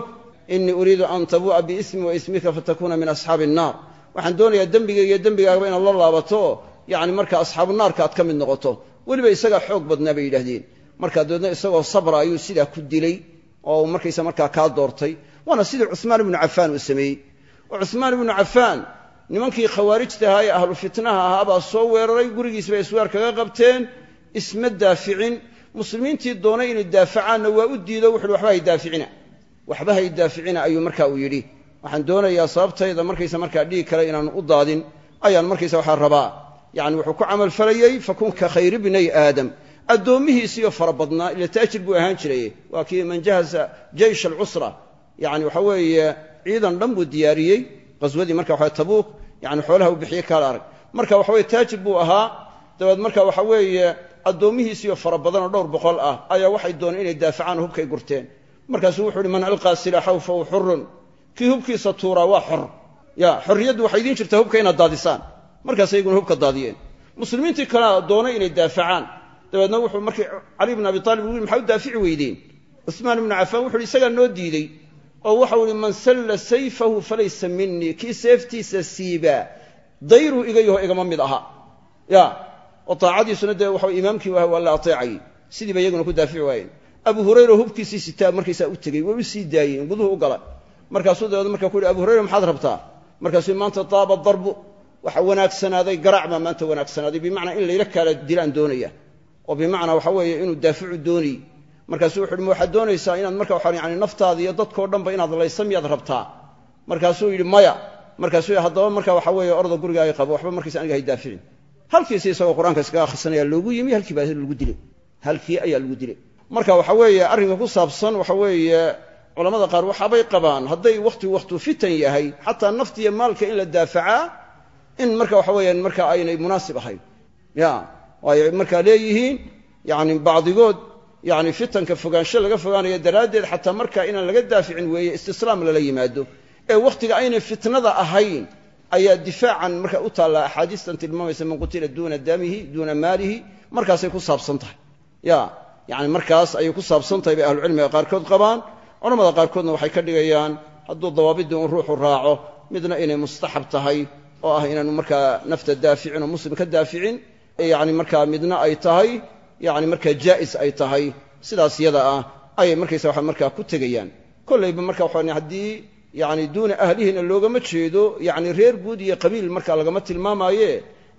A: inii uriidu an tabuu'a biismi wa ismika fatakuuna min asxaabi annaar. Waxaan doonayaa dembigayga dembigaagaba inaad la laabato oo yacni marka asxaabu naarka aad ka mid noqoto weliba isagaa xoog badnaa bay yidhahdeen markaa dabeedna isagoo sabra ayuu sidaa ku dilay oo markaysa markaa kaa doortay. Waana sidii cuhmaan ibnu cafaan uu sameeyey. Oo cuhmaan ibnu cafaan nimankii khawaarijta ahaa ee ahlu ahaa baa soo weeraray gurigiis bay isweer kaga qabteen isma daaficin. Muslimiintii doonay inay daafacaanna waa u diido wuxuuhi waxba hay daaficina. Waxba hay daaficina ayuu marka uu yidhi. Waxaan doonayaa sababtayda markaysa markaa dhigi kale inaan u daadin. Ayaan markaysa waxaa rabaa yani wuxuu ku camalfalayey fakun ka khayr ibnay aadam. Addoommihiisiyo fara badnaa ila taajir buu ahaan jiray. Waa kii man jahasa jaysh alcusra yani waxa weeye ciidan dhan buu diyaariyey. Qaswadii marka waxa tabuuk yani xoolaha uu bixiyey kaala arag. Marka waxa weye taajir buu ahaa. Dabeed marka waxa weeye addoommihiisiyo fara badan oo dhowr boqol ah ayaa waxay dooneen inay daafacaan hubkay gurteen. Markaasuu wuxu uhi man alqaa silaaxahu fahu xurun kii hubkiisa waa markaas iyaguna hubka daadiyeen. Muslimiintii kalea doonay inay daafacaan. Dabeedna wuxuu markii cali bn abi taalib ui maxaa u daafici weydeen? Cuhmaan ibnu cafaan wuxu uhi isagaa noo diidey oo waxau ihi man salla sayfahu falaysa minii kii seeftiisa siibaa dayruu iga yaho igama mid aha. Ya oo taacadiisuna dee waxa imaamkii aha waa la ateecayey. Sidiiba iyaguna ku daafici waayeen. Abu hurayra hubkiisii sitaa markaysaa u tegey way u sii daayeen guduhu u gala markaasuu dabeed markaa ku yidhi abu hurayra maxaad rabtaa? Markaasuu maanta daaba darbu waxa wanaagsanaaday garaac baa maanta wanaagsanaaday bimacnaa in layla kaala dilaan doonaya. Oo bimacnaa waxa weeye inuu daaficu doonayy markaasuu wuxu uhi waxaad doonaysaa inaad marka waxa yani naftaada iyo dadkao dhanba inaad laysa rabtaa? Markaasuu yidhi maya. Markaasuu yidhi haddaba marka waxa weeye orda gurigaaga qabo waxba markiisa aniga hay daaficin halkiisi isagoo qur'aanka iskaga akhrisanaya loogu yimi halkii baa lagu dilay. Halkii ayaa lagu dilay. Marka waxa weeye arrinka ku saabsan waxa weeye culamada qaar waxaabay qabaan hadday wakhtigu wakhtu fitan yahay xataa naftiiyo maalka in la daafacaa in marka waxa weeyaan marka aynay munaasib ahayn. Ya waayo markaa leeyihiin yani bacdigood yani fitanka fogaansho laga fogaanayo daraaddeed xataa markaa inaan laga daaficin weeye istislaam lala yimaado. Ee wakhtiga aynay fitnada ahayn ayaa difaacan marka u taallaa axaadiistan tilmaamaysa man qutila duuna damihi duuna maalihi markaasay ku saabsan tahay. Ya yani markaas ayay ku saabsan tahay bay ahlucilmiga qaarkood qabaan. Culamada qaarkoodna waxay ka dhigayaan hadduu dawaabidii un ruuxu raaco midna inay mustaxab tahay oo ah inaanu markaa nafta daaficin oo muslim ka daaficin yani markaa midna ay tahay yani markaa jaa'is ay tahay. Sidaas yada ah ayay markaysa waxa markaa ku tegayaan. Kollayba marka waxaan haddii yani duuna ahlihina loogama jeedo yani reer guud iyo qabiil marka lagama tilmaamaaye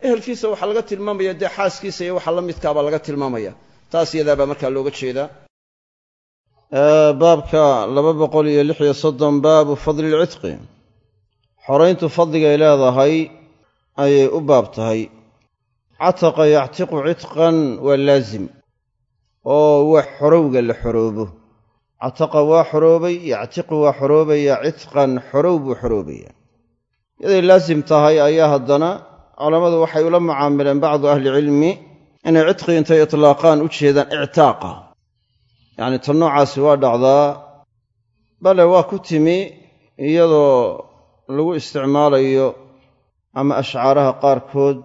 A: ehelkiisa waxaa laga tilmaamaya dee xaaskiisa iyo waxa la midkaabaa laga tilmaamaya. Taas yadaabaa markaa looga jeedaa baabka laba boqol iyo lix iyo soddon baabu fadli lcitqi xorayntu fadligay leedahay ayay u baab tahay. Cataqa yactiqu citqan waa laazim oo waa xorowga la xoroobo. Cataqa waa xoroobay yactiqu waa xoroobaya citqan xorow buu xoroobaya. Yaday laasim tahay ayaa haddana culammadu waxay ula mucaamileen bacdu ahlicilmi inay cidqi intay itlaaqaan u jeedaan ictaaqa. Yacni tan noocaasi waa dhacdaa bale waa ku timi iyadoo lagu isticmaalayo ama ashcaaraha qaarkood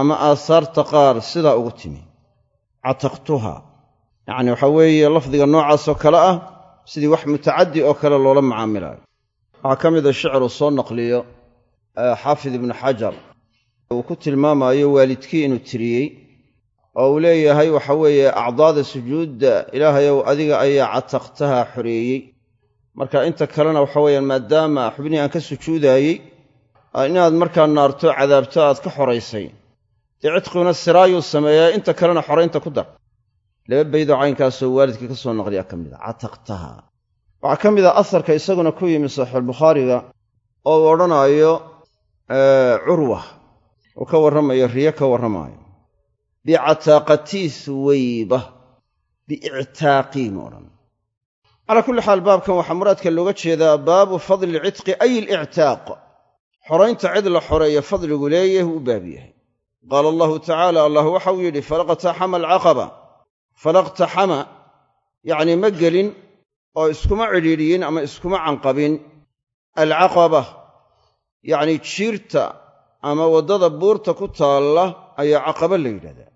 A: ama aasaarta qaar sidaa ugu timi. Cataqtuha. Yacni waxaa weeye lafdiga noocaasoo kale ah sidii wax mutacaddi oo kale loola mucaamilaayo waxaa ka mida shicru soo naqliyo xaafid ibnu xajar. Uu ku tilmaamayo waalidkii inuu tiriyey oo uu leeyahay waxa weeye acdaada sujuudda ilaahayow adiga ayaa cataqtaha xoreeyey marka inta kalena waxa weeyaan maadaama xubnihii aan ka sujuudaayey inaad markaa naarto cadaabto aad ka xoraysay dee cidqiguna siraayuu sameeyaa inta kalena xoraynta ku dar. Laba baydoo caynkaasoo waalidkii ka soo naqliya ka mid a cataqtaha. Waxaa ka mid a asarka isaguna ku yimi saxiixulbukhaariga oo uu odhanaayo curwa. Uu ka warramayo riyo ka warramaayo bicataaqatii suwayba biictaaqii ma calaa kulli xaal baabkan waxaa muraadka looga jeedaa baabu fadli cidqi ay alictaaq xoraynta cid la xoreeyo fadligu leeyahy uu u baab yahay. Qaala allahu tacaala allah waxauu yidhi falaqtaxama alcaqaba falaqtaxama yacnii ma gelin oo iskuma cidhiidhiyin ama iskuma canqabin. Alcaqaba yacnii jiirta ama waddada buurta ku taalla ayaa caqaba la yidhahdaa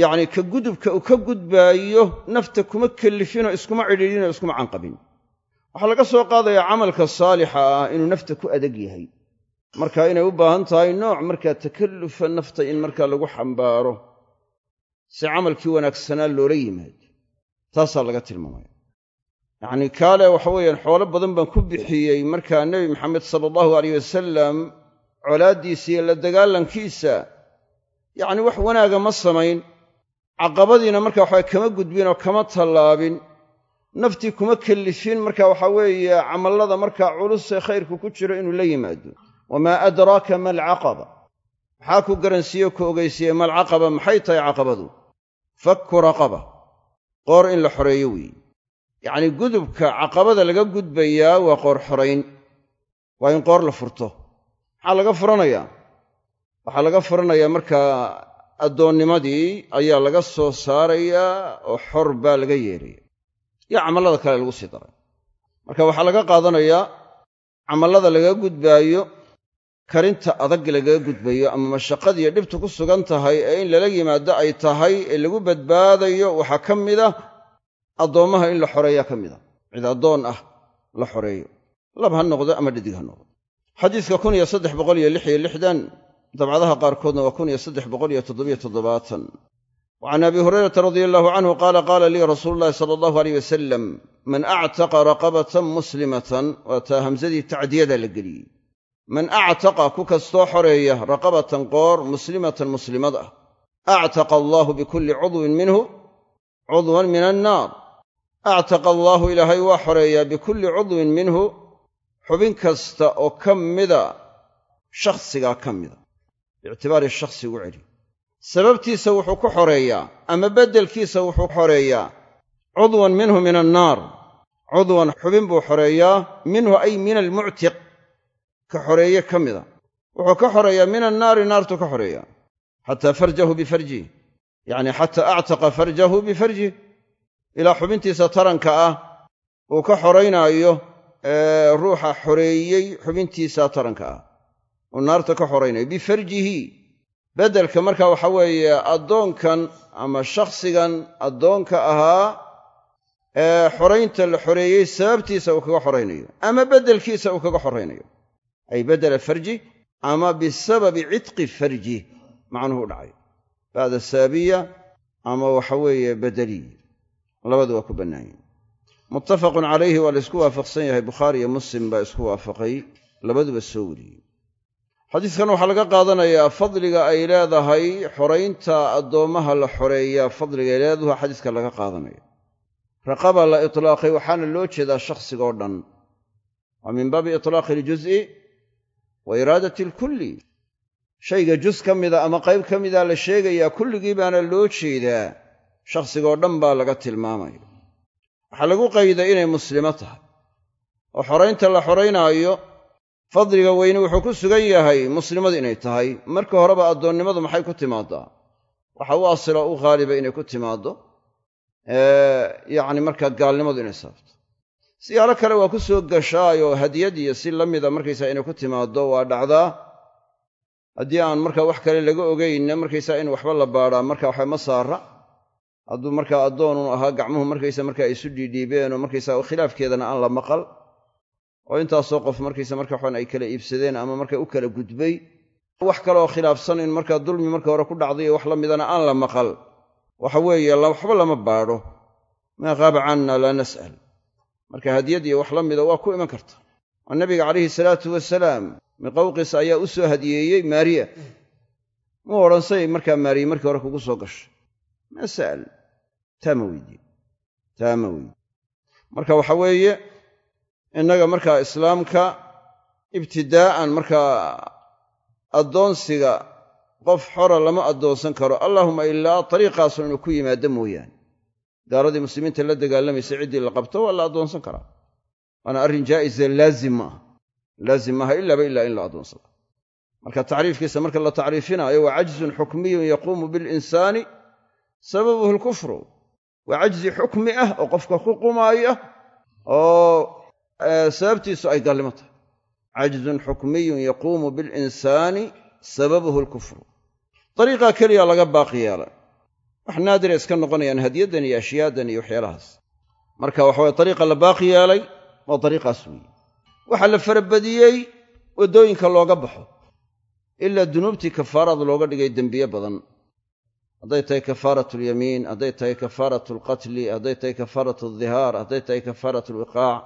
A: yacnii ka gudubka uu ka gudbaayo nafta kuma kellifinoo iskuma cidhiidhinoo iskuma canqabin. Waxaa laga soo qaadayaa camalka saalixa ah inuu nafta ku adag yahay. Marka inay u baahan tahay nooc markaa takallufa nafta in markaa lagu xambaaro si camalkii wanaagsanaa loola yimaado. Taasaa laga tilmaamaya. Yacnii kaale waxa weeyaan xoolo badan baan ku bixiyey markaa nebi maxamed sala allahu alayh wasalam colaaddiisa iyo la dagaalankiisa. Yacni wax wanaaga ma samayn caqabadiina marka waxaa kama gudbin oo kama tallaabin. Naftii kuma kellifin marka waxaa weeye camallada markaa culusee khayrku ku jiro inuu la yimaado. Wamaa adraaka ma alcaqaba? Maxaa ku garansiiye ku ogeysiiyey maalcaqaba maxay tahay caqabadu? Fakku raqaba. Qoor in la xoreeyo weeye yacnii gudubka caqabada laga gudbayaa waa qoor xorayn waa in qoor la furto. Maxaa laga furanayaa? Waxaa laga furanayaa markaa addoonnimadii ayaa laga soo saarayaa oo xor baa laga yeelaya iyo camallada kale lagu sii daray. Marka waxaa laga qaadanayaa camallada laga gudbaayo karinta adag lagaga gudbayo ama mashaqadiiyo dhibtu ku sugan tahay ee in lala yimaado ay tahay ee lagu badbaadayo waxaa ka mid ah addoommaha in la xoreeyaa ka mid a cid addoon ah la xoreeyo. Lab ha noqdo ama dhadig ha noqdo. Xadiiska kun iyo saddex boqol iyo lix iyo lixdan dabcadaha qaarkoodna waa kun iyo saddex boqol iyo toddobiyo toddobaatan. وcan abi hurayrata radia allahu canhu qaala qaala lii rasuulu llahi sala allahu aleyh wasalam man actaqa raqabatan muslimatan waa taa hamsadii tacdiyada la geliyey. Man actaqa ku kastoo xoreeya raqabatan qoor muslimatan muslimad ah actaqa allaahu bikulli cudwin minhu cudwan min annaar. Actaqa allaahu ilaahay waa xoreeyaa bikulli cudwin minhu xubin kasta oo ka mida shakhsigaa ka mida biictibaari shakhsi ugu celi. sababtiisa wuxuu ku xoreeyaa ama beddelkiisa wuxuu xoreeyaa. Cudwan minhu min annaar. Cudwan xubin buu xoreeyaa. Minhu ay min almuctiq ka xoreeye ka mida. Wuxuu ka xoreeyaa min annaari naartuu ka xoreeyaa. Xataa farjahu bifarjih yacni xataa actaqa farjahu bifarjih ilaa xubintiisa taranka ah uu ka xoraynaayo ruuxa xoreeyey xubintiisa taranka ah uu naarta ka xoraynayo bifarjihi beddelka marka waxa weeye addoonkan ama shakhsigan addoonka ahaa ee xoraynta la xoreeyey sababtiisa uu kaga xoraynayo ama beddelkiisa uu kaga xoraynayo ay beddela farji ama bisababi cidqi farji macnuhu dhacay. Ba'da saabiya ama waxa weeye bedeliy labadu waa ku bannaanyiin muttafaqun calayhi waa la isku waafaqsan yahay bukhaari iyo muslim baa isku waafaqay labaduba soo wariyey xadiiskan waxaa laga qaadanayaa fadliga ay leedahay xoraynta addoommaha la xoreeyaa fadliga ay leedahu xadiiska laga qaadanaya. Raqaba la itlaaqay waxaana loo jeedaa shakhsiga oo dhan. Waa min baabi itlaaqi iljuz'i wa iraadati alkulli shayga jus ka mida ama qayb ka mida la sheegayaa kulligii baana loo jeedaa shakhsigoo dhan baa laga tilmaamaya. Waxaa lagu qayday inay muslimo tahay. Oo xoraynta la xoraynaayo fadliga weyne wuxuu ku sugan yahay muslimadu inay tahay. Marka horeba addoonnimadu maxay ku timaaddaa waxa u asila u haaliba inay ku timaaddo? Yacni markaa gaalnimadu inay sababto siyaalo kale waa ku soo gashaayoo hadiyad iyo si la mida markaysaa inay ku timaaddo waa dhacdaa haddii aan markaa wax kale laga ogaynna markaysaa in waxba la baadhaa marka waxa ma saara hadduu markaa addoonun ahaa gacmuhu markaysa markaa isu dhiidhiibeen oo markaysaa khilaafkeedana aan la maqal oo intaasoo qof markaysa marka waxaan ay kala iibsadeen ama marka u kala gudbay wax kaleoo khilaafsan in markaa dulmi marka hore ku dhacday wax la midana aan la maqal. Waxa weeye waxba lama baadho. Maa qaaba canna laa nas'al. Marka hadiyad iyo wax la mida waa ku iman karta. Oo nabiga calayhi salaatu wasalaam miqawqis ayaa u soo hadiyeeyey maariya. Mu odhansay markaa maariye markii hore kugu soo gashay. Ma sa'al weydiin. Taa ma weydiin. Marka waxa weeye innaga markaa islaamka ibtidaa'an markaa addoonsiga qof xora lama addoonsan karo. Allaahuma ilaa ariiqaasun inuu ku yimaado mooyaane. Gaaladii muslimiinta la dagaalamaysa ciddii la qabto waa la addoonsan karaa. Waana arrin jaa'isa laazim maaha. Laazim maaha ilaaba ilaa in la addoonsado marka tacriifkiisa marka la tacriifinaayo waa cajzun xukmiyun yaquumu bilinsaani sababuhu alkufru. Waa cajzi xukmi ah oo qofka ku qumaaya oo sababtiisu ay gaalnimo tahay. Cajzun xukmiyun yaquumu bilinsaani sababuhu alkufru. Dariiqaa keliya laga baaqi yeelay. Wax naadira iska noqonayaan hadiyaddan iyo ashyaadan iyo waxyaalahaas. Marka waxaweye dariiqa la baaqi yeelay waa dariiqaas weeye. Waxaa la farabadiyey waddooyinka looga baxo. Ilaa dunuubtii kafaaraad looga dhigay dembiye badan. Hadday tahay kafaaratu alyamiin hadday tahay kafaaratu alqatli hadday tahay kafaaratu aldihaar hadday tahay kafaaratu alwiqaac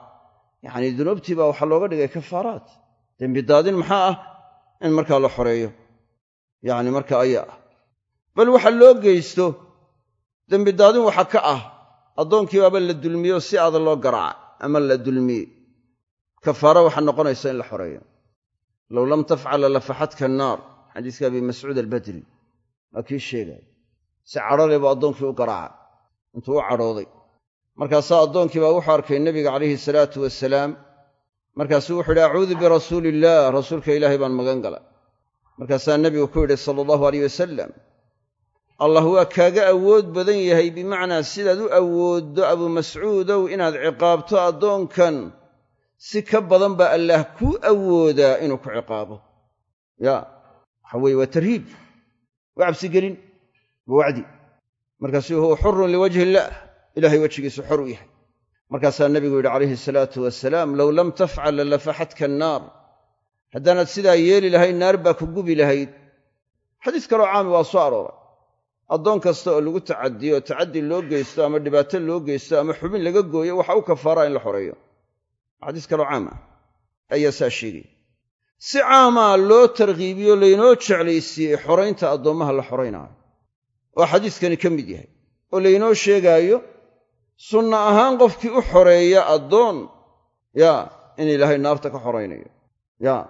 A: yacnii dunuubtii baa waxaa looga dhigay kafaaraat dembi daadin maxaa ah in markaa la xoreeyo? Yacni marka ayaa ah. Bal waxa loo geysto dembi daadin waxa ka ah addoonkii baaba la dulmiyo si aada loo garaaca ama la dulmiye. Kafaaro waxaa noqonaysa in la xoreeyo. Low lam tafcala lafaxadka annaar xadiiska abi mascuud albadri waa kii sheegaya si cadhole buu addoonkii u garaaca intuu u cadhooday markaasaa addoonkii baa wuxuu arkay nebiga calayhi salaatu wasalaam markaasuu wuxu yidhi acuudu birasuuli illaah rasuulka ilaahay baan magan gala markaasaa nebigu ku yidhi sala allahu aleyh wasalam allah waa kaaga awood badan yahay bimacnaa sidaad u awooddo abuu mascuudow inaad ciqaabto addoonkan. Si ka badan baa allaah kuu awoodaa inuu ku ciqaabo. Ya waxa weeye waa tarhiib. Waa cabsigelin. Waa wacdi. Markaasuu huwa xurun liwajhi illaah ilahay wejigiisu xor u yahay. Markaasaa nebigu yidhi calayhi salaatu wasalaam low lam tafcal lalafaxadka annaar. Haddaanaad sidaa yeeli lahayd naar baa ku gubi lahayd. Xadiis kaloo caami waa soo arooray. Addoon kasta oo lagu tacadiyo tacaddi loo geysto ama dhibaato loo geysto ama xubin laga gooyo waxa u kafaaraa in la xoreeyo. Xadiis kaloo caam ah ayaa saa sheegaya si caamaa loo tarkiibiyo laynoo jeclaysiiyey xoraynta addoommaha la xoraynaayo oo xadiiskani ka mid yahay. Oo laynoo sheegaayo sunna ahaan qofkii u xoreeya addoon yaa in ilaahay naarta ka xoraynayo. Yaa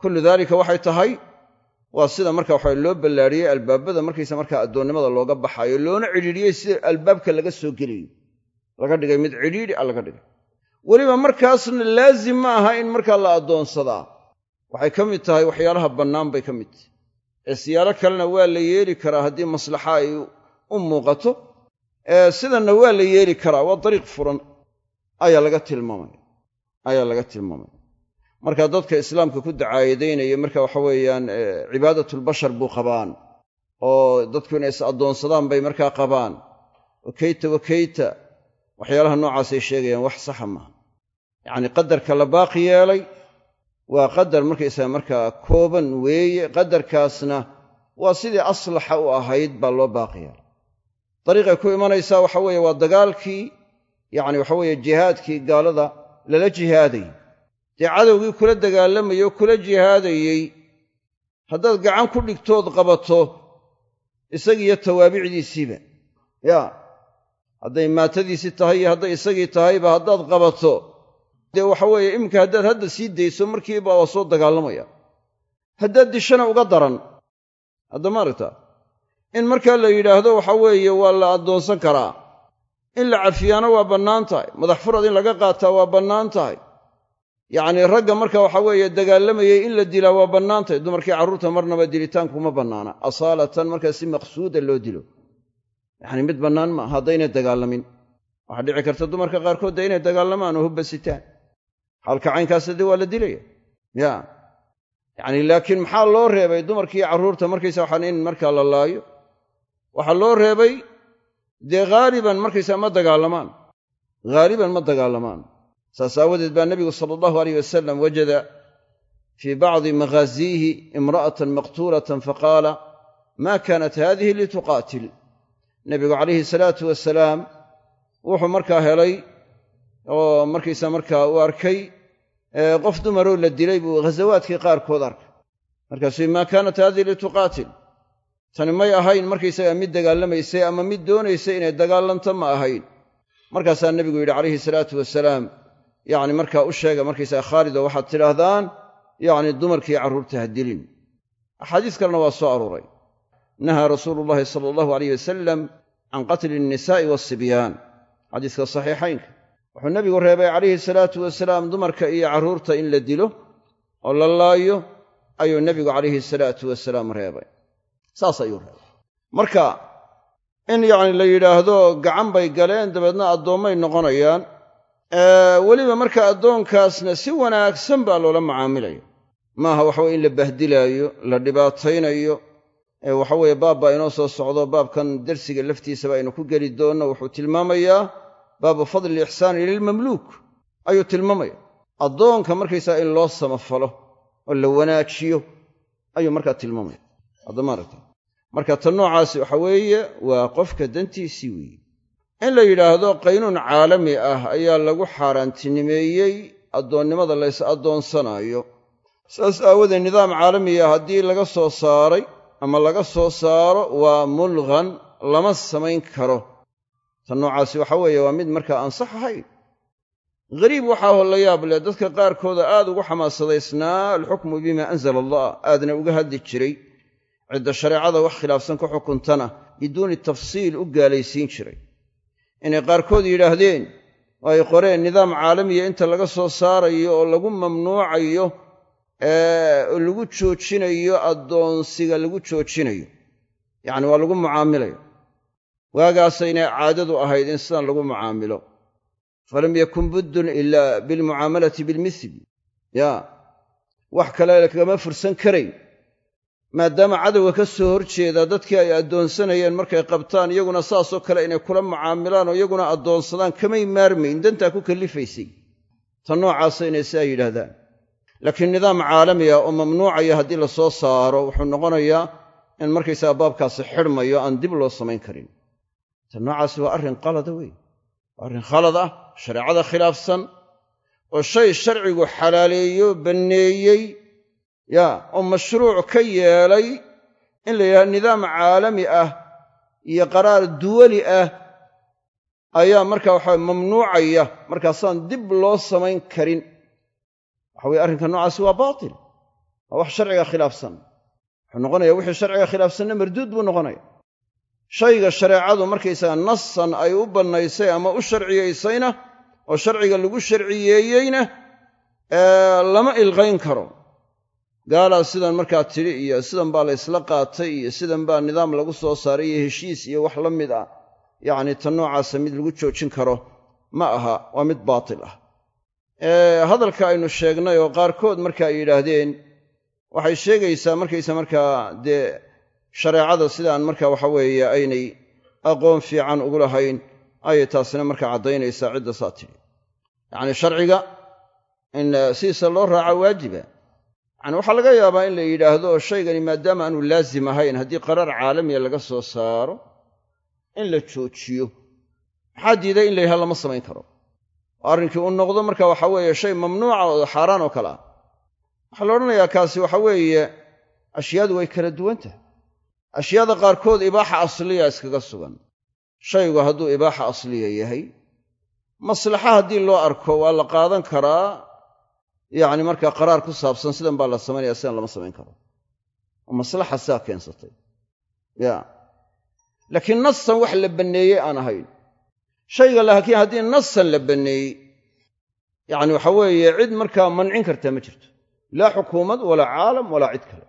A: kullu daalika waxay tahay waa sida marka waxa loo ballaariyey albaabada markaysa markaa addoonnimada looga baxaayo loona cidhiidhiyey sida albaabka laga soo gelayo. Laga dhigay mid cidhiidhi a laga dhigay. Weliba markaasna laazim ma aha in markaa la addoonsadaa. Waxay ka mid tahay waxyaalaha bannaan bay ka mid tahay. Ee siyaalo kalena waa la yeeli karaa haddii maslaxa ay u muuqato sidanna waa la yeeli karaa waa dariiq furan ayaa laga tilmaamaya ayaa laga tilmaamaya marka dadka islaamka ku dacaayadaynaya marka waxa weeyaan cibaadatulbashar buu qabaan oo dadku inay is addoonsadaan bay markaa qabaan. Wakeyta wakeyta waxyaalaha noocaasay sheegayaan wax saxa maaha yacni qadarka la baaqi yeelay waa qadar markaysaga markaa kooban weeye qadarkaasna waa sidii aslaxa u ahayd baa loo baaqi yeelay dariiqay ku imanaysaa waxa weeye waa dagaalkii yacni waxa weeye jihaadkii gaalada lala jihaadayy dee cadowgii kula dagaalamayey oo kula jihaadayey haddaad gacan ku dhigtood qabato isagiiyo tawaabicdiisiiba yaa hadday maatadiisii tahay iyo hadday isagii tahayba haddaad qabato dee waxa weeye iminka haddaad hadda sii dayso markiiba waa soo dagaalamaya. Haddaad dishana uga daran. Hadda maaragta in markaa la yidhaahdo waxa weeye waa la addoonsan karaa. In la cafiyaana waa bannaan tahay. Madax furad in laga qaataa waa bannaan tahay. Yacnii ragga marka waxa weeye dagaalamayey in la dilaa waa bannaan tahay. Dumarkii carruurta marnaba dilitaankuma bannaana. Asaalatan markaa si maqsuuda loo dilo. Yacni mid bannaan maaha haddaynay dagaalamin. Waxaa dhici karta dumarka qaarkood dee inay dagaalamaan oo hubba sitaan. Xaalka caynkaasa dee waa la dilaya. Ya yacni laakiin maxaa loo reebay dumarkii carruurta markaysa waxaan in markaa la laayo waxaa loo reebay dee haaliban markaysaa ma dagaalamaan. Haaliban ma dagaalamaan. Saas aawadeed baa nebigu sala allahu aleyh wasalam wajada fii bacdi maghaaziihi imra'atan maqtuulatan faqaala maa kaanat haadihi lituqaatil. Nebigu calayhi salaatu wasalaam wuxuu markaa helay oo markaysa markaa u arkay qof dumaroo la dilay buu ghasawaadkii qaarkood arkay. Markaasuu maa kaanat haadihi lituqaatil tani may ahayn markaysaga mid dagaalamaysay ama mid doonaysay inay dagaalanto ma ahayn. Markaasaa nebigu yidhi calayhi salaatu wasalaam yacni markaa u sheega markaysaga khaalidoo waxaad tidhaahdaan yacni dumarkii carruurta ha dilin. Axaadiis kalena waa soo arooray. Nahaa rasuulu llahi sala allahu aleyh wasalam can qatli alnisaa'i waasibyaan xadiiska saxiixaynka. Wuxuu nebigu reebay calayhi salaatu wasalaam dumarka iyo carruurta in la dilo oo la laayo ayuu nebigu calayhi salaatu wasalaam reebay saas ayuu reebay. Marka in yacni la yidhaahdo gacan bay galeen dabeedna addoommay noqonayaan weliba marka addoonkaasna si wanaagsan baa loola macaamilaya maaha waxaweye in la bahdilaayo la dhibaataynayo waxaweeye baab baa inoo soo socdo baabkan dersiga laftiisaba aynu ku geli doonno wuxuu tilmaamayaa baabu fadli lixsaani lilmamluuk ayuu tilmaamaya addoonka markaysaa in loo samafalo oo la wanaajiyo ayuu markaa tilmaamaya marka tan noocaasi waxa weeye waa qofka dantiisii weeye. In la yidhaahdo qaynuun caalami ah ayaa lagu xaaraantinimeeyey addoonnimada lays addoonsanaayo saas aawadeed nidaam caalamiya haddii laga soo saaray ama laga soo saaro waa mulqan lama samayn karo. Tan noocaasi waxa weeye waa mid markaa aan sax ahayn. Ghariib waxaa ho la yaab leh dadka qaarkooda aad ugu xamaasadaysnaa alxukmu bima anzala allah aadna uga hadli jiray cidda shareecada wax khilaafsan ku xukuntana biduuni tafsiil u gaalaysiin jiray. Inay qaarkood yidhaahdeen oo ay qoreen nidaam caalamiya inta laga soo saarayo oo lagu mamnuucayo oo lagu joojinayo addoonsiga lagu joojinayo. Yacni waa lagu mucaamilayo. Waagaasaynay caadadu ahayd in sidan lagu mucaamilo. Falam yakun buddun ilaa bilmucaamalati bilmisli ya wax kale kagama fursan karayn maadaama cadowga ka soo hor jeeda dadkii ay addoonsanayeen markay qabtaan iyaguna saasoo kale inay kula mucaamilaan oo iyaguna addoonsadaan kamay maarmayn dantaa ku kallifaysay. Ta noocaasa inay sidaa yidhaahdaan. Laakiin nidaam caalami ah oo mamnuucaya haddii la soo saaro wuxuu noqonayaa in markaysaga baabkaasi xidhmayo aan dib loo samayn karin. Ta noocaasi waa arrin qalada wey waa arrin khalad ah shareecada khilaafsan oo shay sharcigu xalaaleeyo banneeyey ya oo mashruuc ka yeelay in la yidhahdo nidaam caalami ah iyo qaraar duwali ah ayaa marka waxaa mamnuucaya markaasaan dib loo samayn karin. Waxa weye arrinka noocaasi waa baatil waa wax sharciga khilaafsan. Wuxuu noqonaya wixii sharciga khilaafsanna marduud buu noqonaya shayga shareecadu markaysaga nasan ay u bannaysay ama u sharciyaysayna oo sharciga lagu sharciyeeyeyna lama ilqayn karo gaalaa sidan markaa tidhi iyo sidan baa la ysla qaatay iyo sidan baa nidaam lagu soo saaray iyo heshiis iyo wax la mid ah. Yacni ta noocaasa mid lagu joojin karo ma aha waa mid baatil ah. Hadalka aynu sheegnay oo qaarkood marka yidhaahdeen waxay sheegaysaa markaysa markaa dee shareecada sidaan marka waxa weeye aynay aqoon fiican ugu lahayn ayay taasina markaa caddaynaysaa cidda saa tidhi. Yacni sharciga in sidiisa loo raaca waajiba yani waxaa laga yaabaa in la yidhaahdo shaygani maadaama aanu laazim ahayn haddii qaraar caalamiya laga soo saaro in la joojiyo. Maxaa diiday in la yidhahdo lama samayn karo? Oo arrinkii uu noqdo marka waxa weeye shay mamnuuca oo xaaraan oo kale ah. Waxaa la odhanayaa kaasi waxa weeye ashyaadu way kala duwan tahay. Ashyaada qaarkood ibaaxa asliya iskaga sugan. Shaygu hadduu ibaaxa asliya yahay maslaxa haddii loo arko waa la qaadan karaa yacni markaa qaraar ku saabsan sidan baa la samaynaya sidan lama samayn karo. Oo maslaxa sidaa keensatay. Ya. Laakiin nasan wax la banneeyey aan ahayn. Shayga laakiin haddii nasan la banneeyey yacni waxa weeye cid markaa mancin kartaa ma jirto. Laa xukuumad walaa caalam walaa cid kale.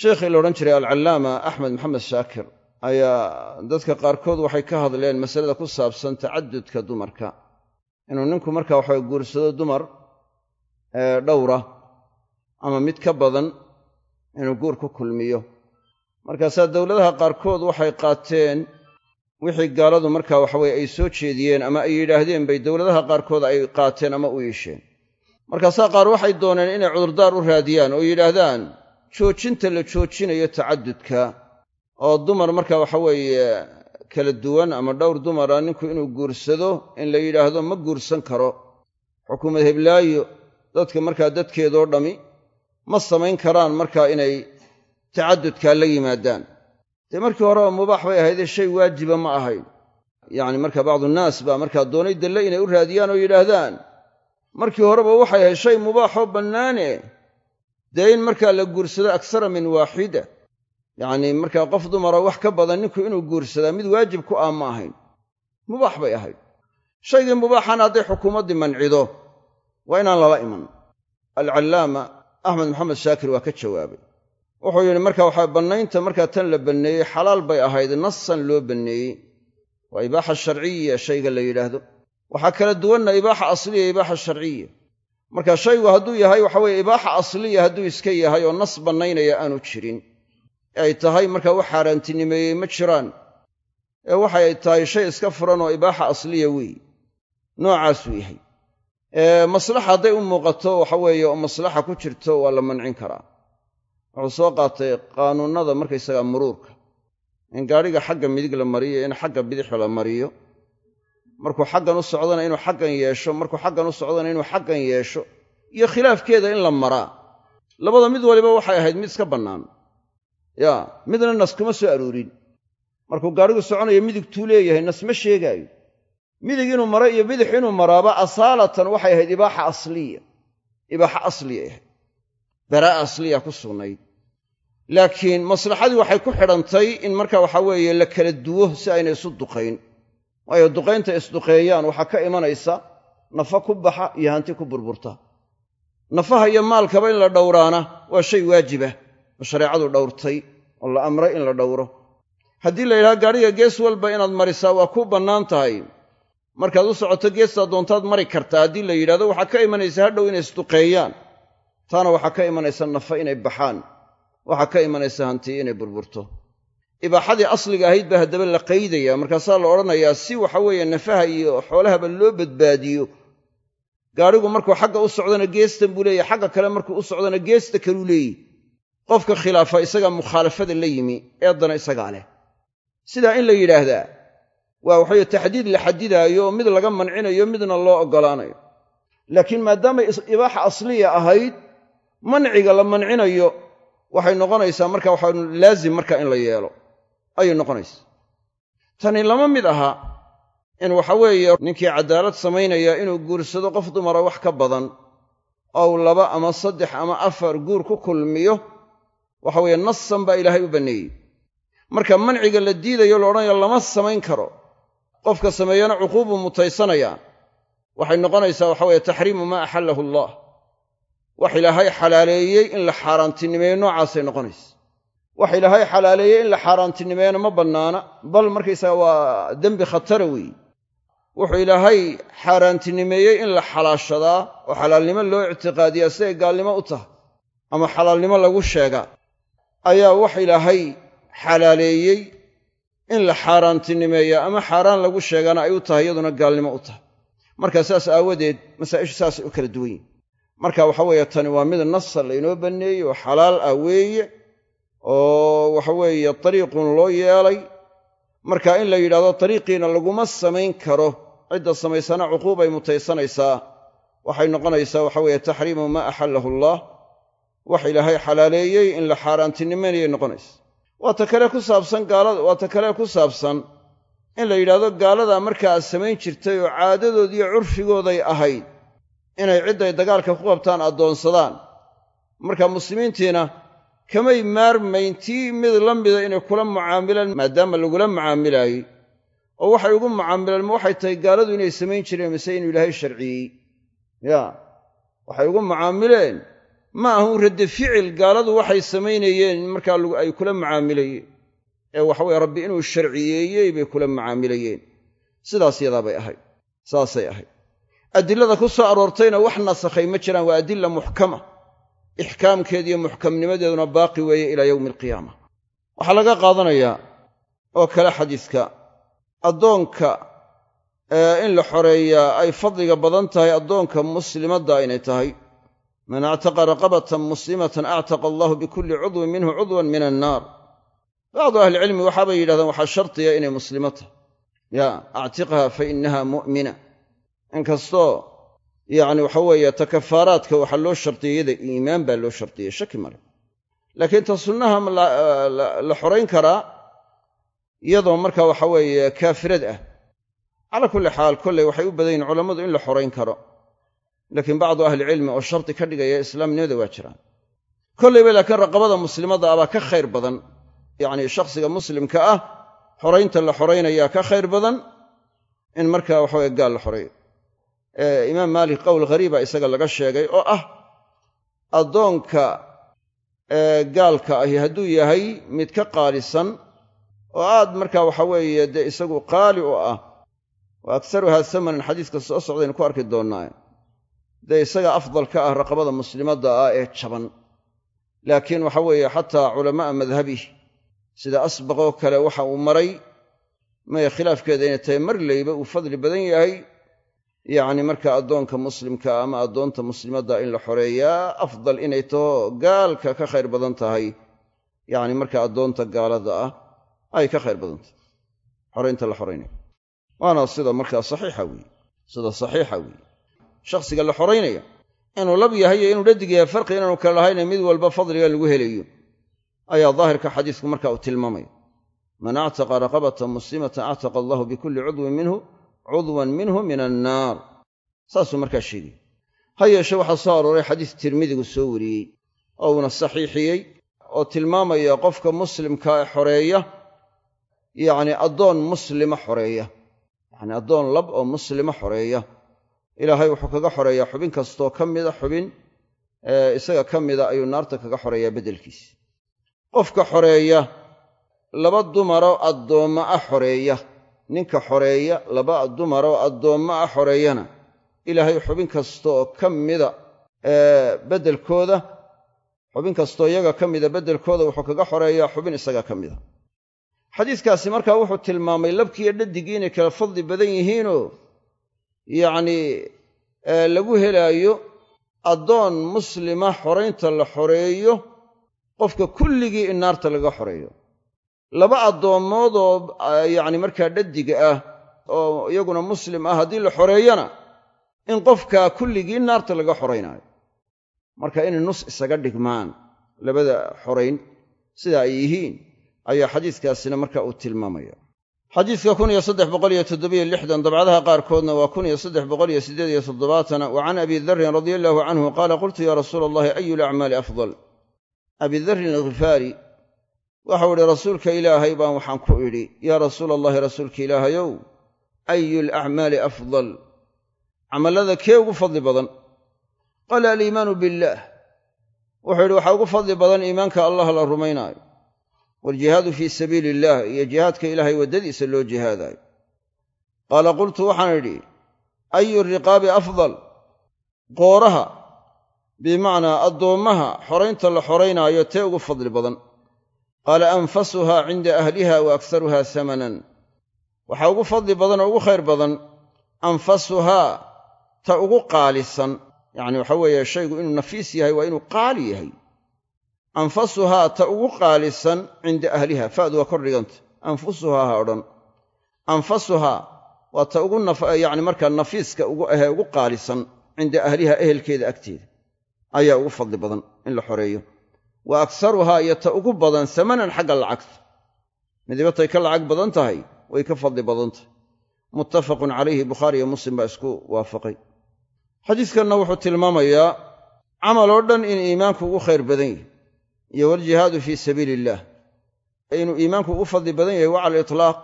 A: Sheikhii la odhan jiray alcallaama axmed maxamed shaakir ayaa dadka qaarkood waxay ka hadleen masalada ku saabsan tacadudka dumarka. Inuu ninku marka waxa guursado dumar dhowra ama mid ka badan inuu guur ku kulmiyo. Markaasaa dowladaha qaarkood waxay qaateen wixii gaaladu marka waxaweye ay soo jeediyeen ama ay yidhaahdeen bay dowladaha qaarkood ay qaateen ama u iisheen markaasaa qaar waxay dooneen inay cudurdaar u raadiyaan oo yidhaahdaan joojinta la joojinayo tacadudka oo dumar marka waxa weeye kala duwan ama dhowr dumara ninku inuu guursado in la yidhaahdo ma guursan karo. Xukuumad heblaayo dadka markaa dadkeedoo dhammi ma samayn karaan markaa inay tacadudkaa la yimaadaan. Dee markii horeba mubaax bay ahaydee shay waajiba ma ahayn. Yacni marka bacdunaas baa markaa doonay dalle inay u raadiyaan oo yidhaahdaan. Markii horeba waxay ahayd shay mubaaxoo bannaane dee in markaa la guursado aksara min waaxida. Yacnii markaa qof dumara wax ka badan ninku inuu guursadaa mid waajib ku ah ma ahayn. Mubaax bay ahayd. Shaygii mubaaxana hadday xukuumaddii mancido waa inaan lala iman. Alcallaama axmed maxamed shaakir waa ka jawaabay. Wuxuu yidhi marka waxaa bannaynta markaa tan la banneeyey xalaal bay ahayd nasan loo banneeyey. Waa ibaaxa sharciya shayga la yidhaahdo. Waxaa kala duwanna ibaaxa asliya ibaaxa sharciya marka shaygu hadduu yahay waxa weye ibaaxa asliya hadduu iska yahay oo nas bannaynaya aanu jirin. Ee ay tahay markaa wax xaaraantinimeeyey ma jiraan. Ee waxay tahay shay iska furan oo ibaaxa asliya weeye noocaasuu yahay maslaxa hadday u muuqato waxa weeye oo maslaxa ku jirto waa la mancin karaa. Wuxuu soo qaatay qaanuunnada markaysagaa muruurka. In gaadhiga xagga midig la mariyo in xagga bidix la mariyo. Markuu xaggan u socdana inuu xaggan yeesho markuu xaggan u socdana inuu xaggan yeesho. Iyo khilaafkeeda in la maraa. Labada mid waliba waxay ahayd mid iska bannaan. Yaa midna nas kuma soo aroorin. Markuu gaadhigu soconayo midigtuu leeyahay nas ma sheegaayo midig inuu maro iyo bidix inuu maraaba asaalatan waxay ahayd ibaaxa asliya. Ibaaxa asliya ahayd. Baraa'a asliya ku sugnayd. Laakiin maslaxadii waxay ku xidhantay in marka waxa weeye la kala duwo si ayna isu duqayn. Waayo duqaynta isduqeeyaan waxaa ka imanaysa nafa ku baxa iyo hanti ku burburta. Nafaha iyo maalkaba in la dhowraana waa shay waajibah oo shareecadu dhowrtay oo la amray in la dhowro. Haddii la yidhaha gaadhiga gees walba inaad marisaa waa ku bannaan tahay markaad u socoto geestaa doontaad mari kartaa haddii la yidhahdo waxaa ka imanaysa hadhow inay isduqeeyaan taana waxaa ka imanaysa nafa inay baxaan. Waxaa ka imanaysa hanti inay burburto. Ibaaxadii asliga ahayd baa haddaba la qaydaya. Markaasaa la odhanayaa si waxa weeye nafaha iyo xoolahaba loo badbaadiyo. Gaadhigu markuu xagga u socdana geestan buu leeyahy xagga kale markuu u socdana geesta kaluu leeyihi qofka khilaafa isagaa mukhaalafada la yimi eeddana isagaa leh. Sidaa in la yidhaahdaa waa waxaweye taxdiid la xadidaayo oo mid laga mancinayo midna loo oggolaanayo. Laakiin maadaamay ibaaxa asliya ahayd manciga la mancinayo waxay noqonaysaa marka waxa laazim marka in la yeelo. Ayay noqonaysaa. Tani lama mid aha in waxa weeye ninkii caddaalad samaynaya inuu guursado qof dumara wax ka badan ou laba ama saddex ama afar guur ku kulmiyo waxa weeye nasan baa ilaahay u banneeyey marka manciga la diidayo la odhanayo lama samayn karo qofka sameeyana cuquubuu mutaysanayaa. Waxay noqonaysaa waxa weeye taxriimu maa axallahu allah. Wax ilaahay xalaaleeyey in la xaaraantinimeeyo noocaasay noqonaysa wax ilaahay xalaaleeyey in la xaaraantinimeeyana ma bannaana bal markaysaga waa dembi khatara weeye wuxuu ilaahay xaaraantinimeeyey in la xalaashadaa oo xalaalnimo loo ictiqaadiyaa siday gaalnimo u tahay ama xalaalnimo lagu sheegaa. Ayaa wax ilaahay xalaaleeyey in la xaaraantinimeeya ama xaaraan lagu sheegana ay u tahay iyaduna gaalnimo u tahay. Marka saas aawadeed masaa'ishu saasay u kala duwan yihiin marka waxa weeye tani waa mid nasa laynoo banneeyey oo xalaal ah weeye oo waxa weeye dariiqun loo yeelay. Marka in la yidhahdo dariiqiina laguma samayn karo cidda samaysana cuquubay mutaysanaysaa. Waxay noqonaysaa waxa weeye taxriimu maa axallahu allah. Wax ilaahay xalaaleeyey in la xaaraantinimaynayay noqonaysa waa ta kale ku saabsan gaalada waa ta kale ku saabsan in la yidhahdo gaaladaa markaa samayn jirtay oo caadadoodiiyo curfigooday ahayd inay cidday dagaalka ku qabtaan addoonsadaan. Marka muslimiintiina kamay maarmayn tii mid la mida inay kula mucaamilaan maadaama lagula mucaamilaayey oo waxay ugu mucaamileen ma waxay tahay gaaladu inay samayn jireen mise inuu ilaahay sharciyey? Ya waxay ugu mucaamileen ma ahun radde ficil gaaladu waxay samaynayeen markaa ay kula mucaamilayeen ee waxaweye rabbi inuu sharciyeeyey bay kula mucaamilayeen sidaas yadaabay ahayd. Saasay ahayd. Adilada ku soo aroortayna wax nasakhay ma jiraan waa adila muxkama. Ixkaamkeediiyo muxkamnimadeeduna baaqi weeye ilaa yowmi alqiyaama. Waxaa laga qaadanayaa oo kale xadiiska. Addoonka in la xoreeyaa ay fadliga badan tahay addoonka muslimadda inay tahay man actaqa raqabatan muslimatan actaqa allahu bikulli cudwin minhu cudwan min annaar bacdu ahlicilmi waxaabay yidhahdeen waxaa shardiya inay muslimo tahay ya actiqha fa innaha mu'mina inkastoo yacni waxa weeye ta kafaaraadka waxaa loo shardiyey yada iimaan baa loo shardiyey shaki male laakiin ta sunnaha la xorayn karaa iyadoo marka waxa weeye kaafirad ah calaa kulli xaal kolley waxay u badan yihiin culammadu in la xorayn karo laakiin bacdu ahlicilmi oo shardi ka dhigaya islaamnimada waa jiraan. Kollayba laakiin raqabada muslimadda abaa ka khayr badan. Yacni shakhsiga muslimka ah xoraynta la xoraynayaa ka khayr badan in markaa waxaweye gaal la xoreeyo imaam maalik qowl ghariiba isaga laga sheegay oo ah addoonka gaalka ahi hadduu yahay mid ka qaalisan oo aad markaa waxa weeye dee isagu qaali u ah wa aktaruhaa samanan xadiiska soo socdaynu ku arki doonnaa dee isaga afdal ka ah raqabada muslimadda ah ee jaban. Laakiin waxa weeye xataa culamaa'a madhabih sida asbaqoo kale waxa uu maray maya khilaafkeeda inay tahay mar layba uu fadli badan yahay. Yacni marka addoonka muslimka ama addoonta muslimadda in la xoreeyaa afdal inay taho gaalka ka khayr badan tahay. Yacni marka addoonta gaalada ah ay ka khayr badan tahay. Xoraynta la xoraynaya waana sida markaa saxiixa weeye sida saxiixa weeye shakhsiga la xoraynaya inuu lab yahay iyo inuu dhadig yahay farqi inaanu kale lahayne mid walba fadliga lagu helayo ayaa daahirka xadiisku marka uu tilmaamaya man actaqa raqabatan muslimatan actaqa allahu bikulli cudwin minhu cudwan minhu min annaar saasuu markaa sheegay. Ha yeeshe waxaa soo arooray xadiis tirmidigu soo wariyey oo uuna saxiixiyey oo tilmaamaya qofka muslimka ee xoreeya yacni addoon muslima xoreeya. Yacni addoon lab oo muslima xoreeya ilaahay wuxuu kaga xoreeyaa xubin kastoo ka mida xubin isaga ka mida ayuu naarta kaga xoreeyaa beddelkiisa qofka xoreeya laba dumaroo addoomma ah xoreeya. Ninka xoreeya laba dumaroo addoommo ah xoreeyana. Ilaahay xubin kastaoo ka mida beddelkooda xubin kastoo iyaga ka mida beddelkooda wuxuu kaga xoreeyaa xubin isaga ka mida. Xadiiskaasi markaa wuxuu tilmaamay labkiiyo dhadigii inay kala fadli badan yihiinoo yacnii lagu helaayo addoon muslima xoraynta la xoreeyo qofka kulligii in naarta laga xoreeyo. Laba addoommood oo yacni markaa dhadiga ah oo iyaguna muslim ah haddii la xoreeyana in qofka kulligii naarta laga xoraynaayo marka inay nus isaga dhigmaan labada xorayn sida ay yihiin ayaa xadiiskaasina marka uu tilmaamaya xadiiska kun iyo saddex boqol iyo toddobiyo lixdan dabcadaha qaarkoodna waa kun iyo saddex boqol iyo siddeed iyo toddobaatana. Wa can abi darrin radia allahu canhu qaala qultu yaa rasuula allahi ayu lacmaali afdal? Abi darrin alkhifaari waxau idhi rasuulka ilaahay baan waxaan ku idhi yaa rasuula allahi rasuulka ilaahayow ayu alacmaali afdal? Camallada kee ugu fadli badan? Qaala aliimaanu billaah wuxuu yidhi waxaa ugu fadli badan iimaanka allah la rumaynaayo waaljihaadu fii sabiili illaah iyo jihaadka ilaahay waddadiisa loo jihaadaayo qaala qultu waxaan idhi ayu riqaabi afdal qooraha bimacnaa addoommaha xoraynta la xoraynaayo tee ugu fadli badan qaala anfasuhaa cinda ahliha wa akharuha samanan waxaa ugu fadli badan oo ugu khayr badan anfasuhaa ta ugu qaalisan yacni waxa weeye shaygu inuu nafiis yahay waa inuu qaali yahay anfasuhaa ta ugu qaalisan cinda ahliha. Fa'du waa kor dhiganta anfusuhaa ha odhan. Anfasuhaa waa ta ugu yacni markaa nafiiska ugu ahee ugu qaalisan cinda ahliha ehelkeeda agteeda. Ayaa ugu fadli badan in la xoreeyo. Wa aksaruhaa iyo ta ugu badan samanan xagga lacagta. Midibatay ka lacag badan tahay way ka fadli badan tahay. Muttafaqun calayhi bukhaari iyo muslim baa isku waafaqay. Xadiiskanna wuxuu tilmaamayaa camal oo dhan in iimaanku ugu khayr badan yahay iyo waljihaadu fii sabiili illaah inuu iimaanku ugu fadli badan yahay waa cala itlaaq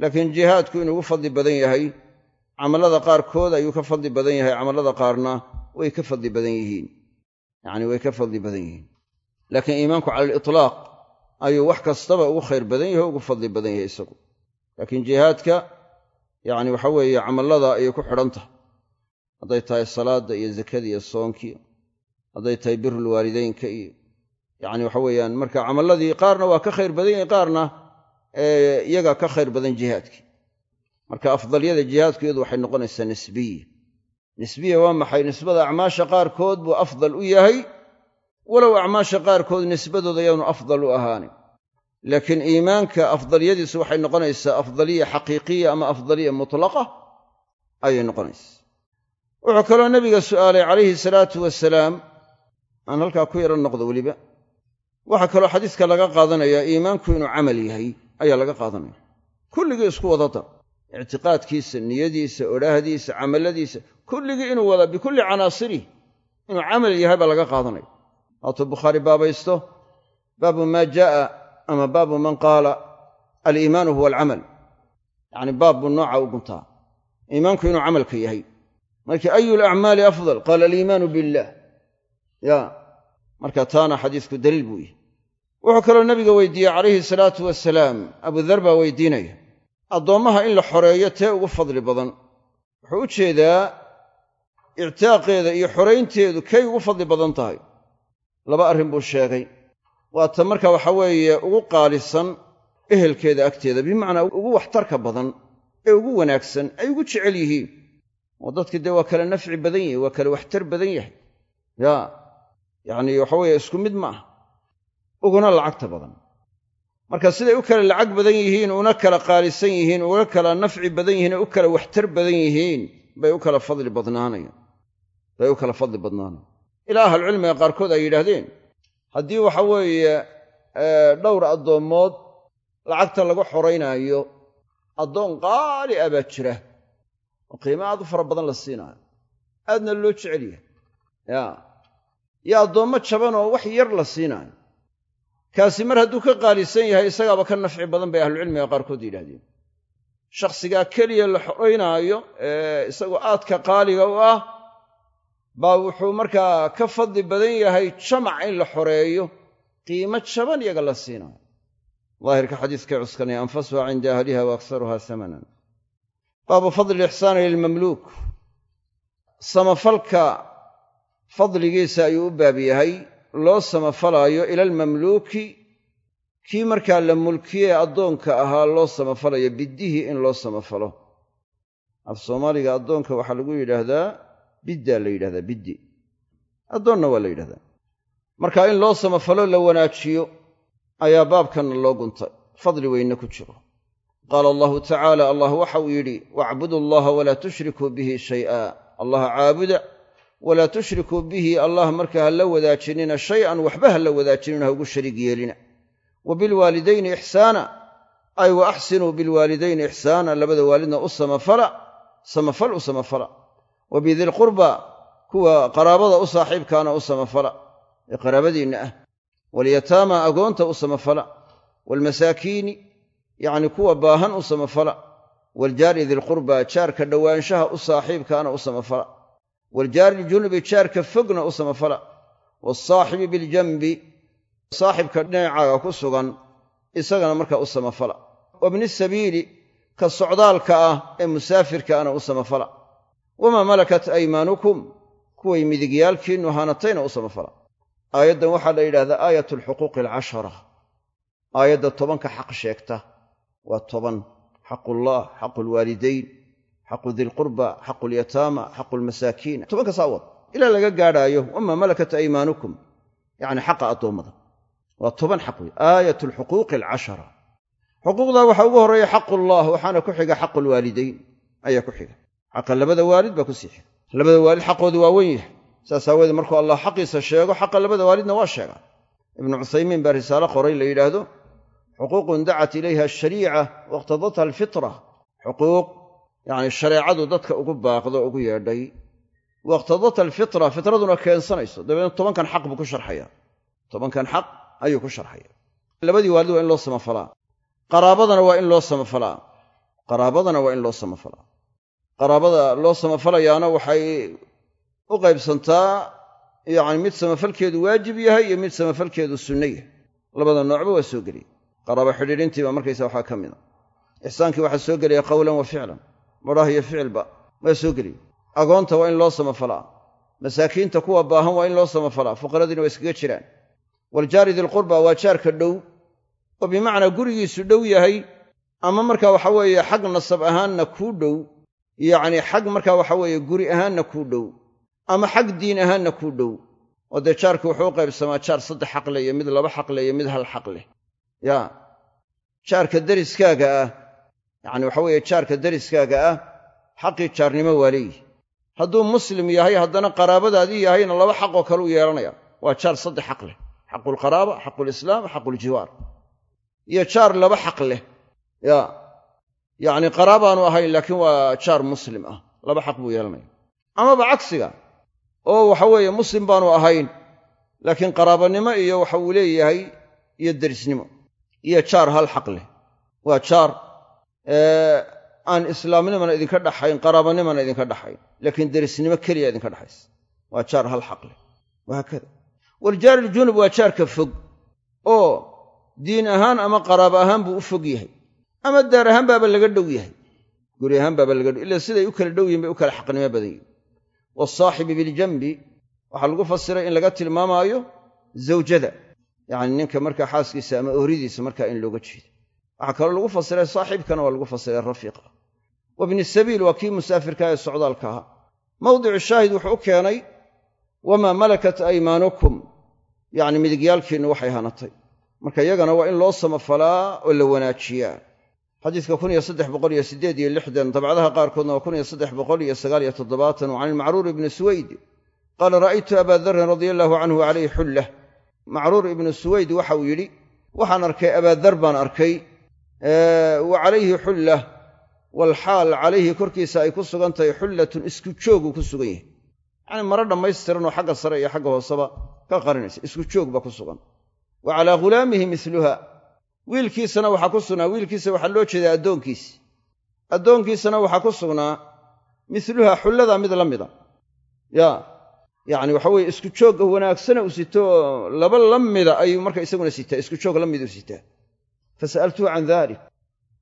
A: laakiin jihaadku inuu ugu fadli badan yahay camallada qaarkood ayuu ka fadli badan yahay camallada qaarna way ka fadli badan yihiin. Yacni way ka fadli badan yihiin. Laakiin iimaanku cala alitlaaq ayuu wax kastaba ugu khayr badan yahay o ugu fadli badan yahay isagu. Laakiin jihaadka yacni waxa weeye camallada ayay ku xidhan tahay. Hadday tahay salaadda iyo zakada iyo soonkii hadday tahay birul waalideynka iyo yacni waxa weeyaan marka camalladii qaarna waa ka khayr badan yahay qaarna iyaga ka khayr badan jihaadkii. Marka afdalyada jihaadku iyadu waxay noqonaysaa nisbiya nisbiya waa maxay? Nisbada acmaasha qaarkood buu afdal u yahay walow acmaasha qaarkood nisbadooda yaanu afdal u ahaanin. Laakiin iimaanka afdalyadiisu waxay noqonaysaa afdaliya xaqiiqiya ama afdaliya mutlaqa ayay noqonaysaa. Wuxuu kaloo nabiga su'aalay calayhi salaatu wasalaam aan halkaa ku yaro noqdo weliba waxaa kaloo xadiiska laga qaadanayaa iimaanku inuu camal yahay ayaa laga qaadanaya. Kulligii isku waddada ictiqaadkiisa niyadiisa odhaahdiisa camalladiisa kulligii inuu wada bikulli canaasirih inuu camal yahay baa laga qaadanaya. Waatuu bukhaari baabaysto baabu maa jaa'a ama baabu man qaala aliimaanu huwa alcamal. Yacni baab buu nooca u guntaa. Iimaanku inuu camalka yahay. Marka ayu alacmaali afdal? Qaala aliimaanu billaah ya marka taana xadiisku daliil buu yahay wuxuu kaloo nabiga weydiiyey calayhi salaatu wasalaam abudar baa weydiinaya addoommaha in la xoreeyo tee ugu fadli badan. Wuxuu u jeedaa ictaaqeeda iyo xoraynteedu kay ugu fadli badan tahay. Laba arrin buu sheegay. Waa ta marka waxa weeye ugu qaalisan ehelkeeda agteeda bimacnaa ugu waxtarka badan ee ugu wanaagsan ay ugu jecel yihiin. Oo dadki dee waa kala nafci badan yahay waa kala waxtar badan yahay. Ya yacnii waxa weeye isku mid ma ah uguna lacagta badan. Marka siday u kala lacag badan yihiin una kala qaalisan yihiin una kala nafci badan yihiin u kala waxtar badan yihiin bay u kala fadli badnaanayaan. Bay u kala fadli badnaanayan ilaa ahlucilmiga qaarkood ay yidhaahdeen haddii waxa weeye dhowr addoommood lacagta lagu xoraynaayo addoon qaali ah baa jira. Oo qiimo aad u fara badan la siinaayo aadna loo jecel yahay. Ya iyo addoommo jaban oo wax yar la siinaayo. Kaasi mar hadduu ka qaalisan yahay isagaaba ka nafci badan bay ahlucilmiga qaarkood yidhahdeen shakhsigaa keliya la xoraynaayo ee isagoo aadka qaaliga u ah baa wuxuu markaa ka fadli badan yahay jamac in la xoreeyo qiimo jaban iyaga la siinaayo. Daahirka xadiiskay cuskanaya anfasuha cinda ahliha wa aksaruha samanan baabu fadli lixsaani lilmamluuk. Samafalka fadligiisa ayuu u baab yahay loo samafalaayo ila almamluuki kii markaa la mulkiyee addoonka ahaa loo samafalayo biddihii in loo samafalo. Af soomaaliga addoonka waxaa lagu yidhaahdaa biddaa la yidhahdaa biddi. Addoonna waa la yidhahdaa. Marka in loo samafalo la wanaajiyo ayaa baabkanna loo guntay. Fadli weyne ku jiro. Qaala allahu tacaala allah waxa uu yidhi wacbudu allaha walaa tushrikuu bihi shay'a allaha caabuda walaa tushrikuu bihi allah marka ha la wadaajinina shay-an waxba ha la wadaajinina ha ugu shariig yeelina. Wa bilwaalidayni ixsaana ay wa axsinuu bilwaalidayni ixsaana labada waalidna u samafala samafal u samafala. Wa bidilqurba kuwa qaraabada u saaxiibkaana u samafala ee qaraabadiinna ah. Walyataama agoonta u samafala. Waalmasaakiini yacni kuwa baahan u samafala. Waaljaari dilqurba jaarka dhowaanshaha u saaxiibkaana u samafala waaljaari iljunubi jaarka fogna u samafala. Waalsaaxibi biljanbi saaxibka dhinacaaga ku sugan isagana markaa u samafala. Wabni sabiili ka socdaalka ah ee musaafirkaana u samafala. Wamaa malakat aymaanukum kuway midigyaalkiinnu hanatayna u samafala. Aayaddan waxaa la yidhahdaa aayat alxuquuqi alcashara aayadda tobanka xaq sheegta. Waa toban xaqullah xaqu lwaalidayn xaqu dilqurba xaqu lyataama xaqu lmasaakiin tobanka saawad ilaa laga gaadhaayo wamaa malakat aymaanukum? Yacni xaqa addoommada. Waa toban xaq wey aayat alxuquuqi alcashara. Xuquuqdaa waxaa ugu horreeya xaqullah waxaana ku xiga xaqu lwaalidayn ayaa ku xiga. Xaqa labada waalid baa ku sii xiga. Labada waalid xaqoodu waa wen yahay. Saas aawoodee markuu allah xaqiisa sheego xaqa labada waalidna waa sheegaa. Ibnu cuthaymiin baa risaalo qoray la yidhaahdo xuquuqun dacat ilayha ashariica waqtadatha alfitra. Xuquuq yacni shareecadu dadka ugu baaqdo ugu yeedhay waqtadatha alfitra fitraduna keensanayso. Dabeedna tobankan xaq buu ku sharxaya tobankan xaq ayuu ku sharxaya labadii waalid waa in loo samafalaa. Qaraabadana waa in loo samafalaa. Qaraabadana waa in loo samafalaa. Qaraabada loo samafalayaana waxay u qaybsantaa yacni mid samafalkeedu waajib yahay iyo mid samafalkeedu sunno yahay. Labada noocba waa soo geliya qaraabo xidhiidhintiiba markaysa waxaa ka mida ixsaankii waxaa soo gelaya qawlan wa ficlan madhaah iyo ficilba waa soo geliya agoonta waa in loo samafalaa. Masaakiinta kuwa baahan waa in loo samafalaa. Fuqaradiina waa iskaga jiraan. Waljaari dilqurba waa jaarka dhow oo bimacnaa gurigiisu dhow yahay ama marka waxa weeye xag nasab ahaanna kuu dhow yacni xag markaa waxa weeye guri ahaanna kuu dhow ama xag diin ahaanna kuu dhow oo dee jaarku wuxuu qaybsamaa jaar saddex xaq leh iyo mid laba xaq leh iyo mid hal xaq leh. Ya jaarka deriskaaga ah yacni waxa weeye jaarka deriskaaga ah xaqii jaarnimo waa leeyihi hadduu muslim yahay haddana qaraabadaadii yahayna laba xaqoo kale u yeelanaya. Waa jaar saddex xaq leh. Xaquulqaraaba xaquulislaam xaquuljiwaar iyo jaar laba xaq leh. Ya yacni qaraabaanu ahayn laakiin waa jaar muslim ah. Laba xaq buu yeelanaya. Amaba cagsiga oo waxa weeye muslim baanu ahayn laakiin qaraabanimo iyo waxa uu leeyahay iyo derisnimo iyo jaar hal xaq leh. Waa jaar aan islaamnimana idinka dhaxayn qaraabanimana idinka dhaxayn laakiin derisnimo keliya idinka dhaxaysa waa jaar hal xaq leh. Wahaakada waljaar iljunub waa jaarka fog. Oo diin ahaan ama qaraabo ahaan buu u fog yahay. Ama daar ahaan baaba laga dhow yahay. Guri ahaan baaba laga dhow ila siday u kala dhow yihiin bay u kala xaqnimo badan yihiin waalsaaxibi biljanbi waxaa lagu fasiray in laga tilmaamaayo zawjada. Yacni ninka markaa xaaskiisa ama ooridiisa markaa in looga jeedo waxaa kaloo lagu fasiray saaxiibkana waa lagu fasiray rafiiqa. Wabni sabiil waa kii musaafirka ee socdaalka ahaa. Mawdicu shaahid wuxuu u keenay wamaa malakat aymaanukum? Yacni midigyaalkiinnu waxay hanatay. Marka iyagana waa in loo samafalaa oo la wanaajiyaa. Xadiiska kun iyo saddex boqol iyo siddeed iyo lixdan dabcadaha qaarkoodna waa kun iyo saddex boqol iyo sagaal iyo toddobaatan wa can ilmacruur ibni suwayd. Qaala ra'aytu abaa darrin radia allaahu canhu calayhi xullah. Macruur ibnu suwayd waxa uu yidhi waxaan arkay abaadar baan arkay wa calayhi xullah walxaal calayhi korkiisa ay ku sugan tahay xullatun isku jooguu ku sugan yahay. Yacnii maro dhammaystiranoo xagga sare iyo xagga hooseba ka qarinaysa isku joog baa ku sugan. Wa calaa ghulaamihi miluha wiilkiisana waxaa ku sugnaa wiilkiisa waxaa loo jeedaa addoonkiisi addoonkiisana waxaa ku sugnaa miluha xullada mid la mida. Ya yacni waxa weeye isku joogga wanaagsana uu sito oo laba la mida ayuu marka isaguna sitaa isku joog la miduu sitaa fa sa'altuhu can dalik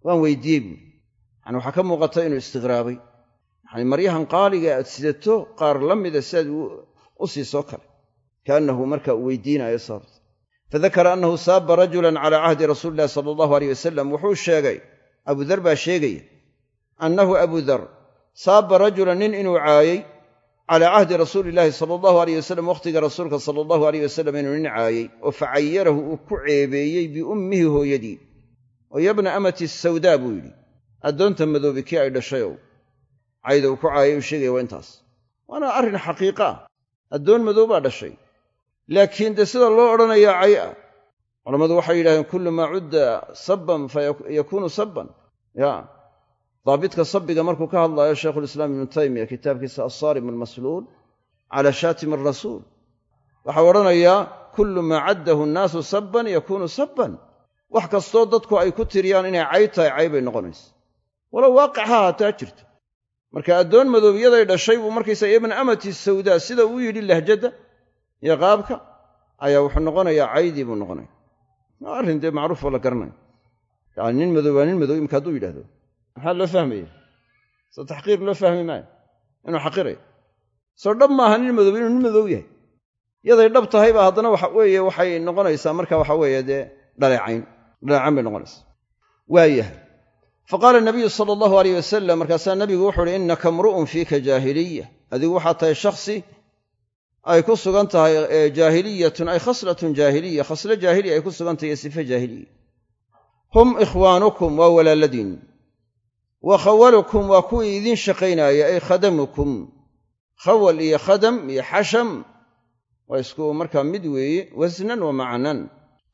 A: waan weydiiyey buui yani waxaa ka muuqata inuu istiqraabay yani maryahan qaaliga aad sidato qaar la mida siaad u siisoo kale kaannahu marka uu weydiinayo sababta fadakara annahu saaba rajulan calaa cahdi rasuuli illahi sala allahu aleyh wasalam wuxuu sheegay abudar baa sheegaya annahu abudar saaba rajulan nin inuu caayey calaa cahdi rasuuli illaahi sala allahu aleyh wasalam wakhtiga rasuulka sala allahu aleyh wasalam inuu nin caayey oo facayarahu uu ku ceebeeyey biummihi hooyadii oo yabna amati sawdaa buu yidhi addoonta madoobi kii ay dhashayow cayda uu ku caayay uu sheegaya waa intaas waana arrin xaqiiqa ah addoon madow baa dhashay. Laakiin dee sida loo odhanayaa cay ah culammadu waxay yidhahdeen kullu maa cudda sabban fa yakuunu sabban. Ya daabitka sabbiga markuu ka hadlaayo shaykhulislaam ibnu taymiya kitaabkiisa assaarim almasluul calaa shaatim arasuul waxau odhanayaa kullu maa caddahu nnaasu sabban yakuunu sabban wax kastoo dadku ay ku tiriyaan inay cay tahay cay bay noqonaysa. Walow waaqic ha haataa jirto. Marka addoon madoobiyaday dhashay buu markaysaga ibna amati sawdaa sida uu yidhi lahjadda iyo qaabka ayaa wuxuu noqonayaa caydii buu noqonaya. Waa arrin dee macruuf oo la garanayo. Yani nin madow waa nin madow imka hadduu yidhahdo maxaa loo fahmaya soo taxqiir loo fahmi maayo? Inuu xaqirayo. Soo dhab maaha nin madow inuu nin madow yahay. Yaday dhab tahayba haddana waxa weeye waxay noqonaysaa marka waxa weeye dee dhaleecayn dhaleecayn bay noqonaysaa waayahay faqaala nabiyu sala allahu aleyh wasalam markaasaa nabigu wuxuu uhi innaka mru'un fiika jaahiliya adigu waxaad tahay shakhsi ay ku sugan tahay jaahiliyatun ay khaslatun jaahiliya khaslo jaahiliya ay ku sugan tahay iyo sife jaahiliya hum ikhwaanukum waa walaaladiin. Wa khawalukum waa kuwii idiin shaqaynaaya ay khadamukum. Khawal iyo khadam iyo xasham. Waa isku markaa mid weeye wasnan wa macnan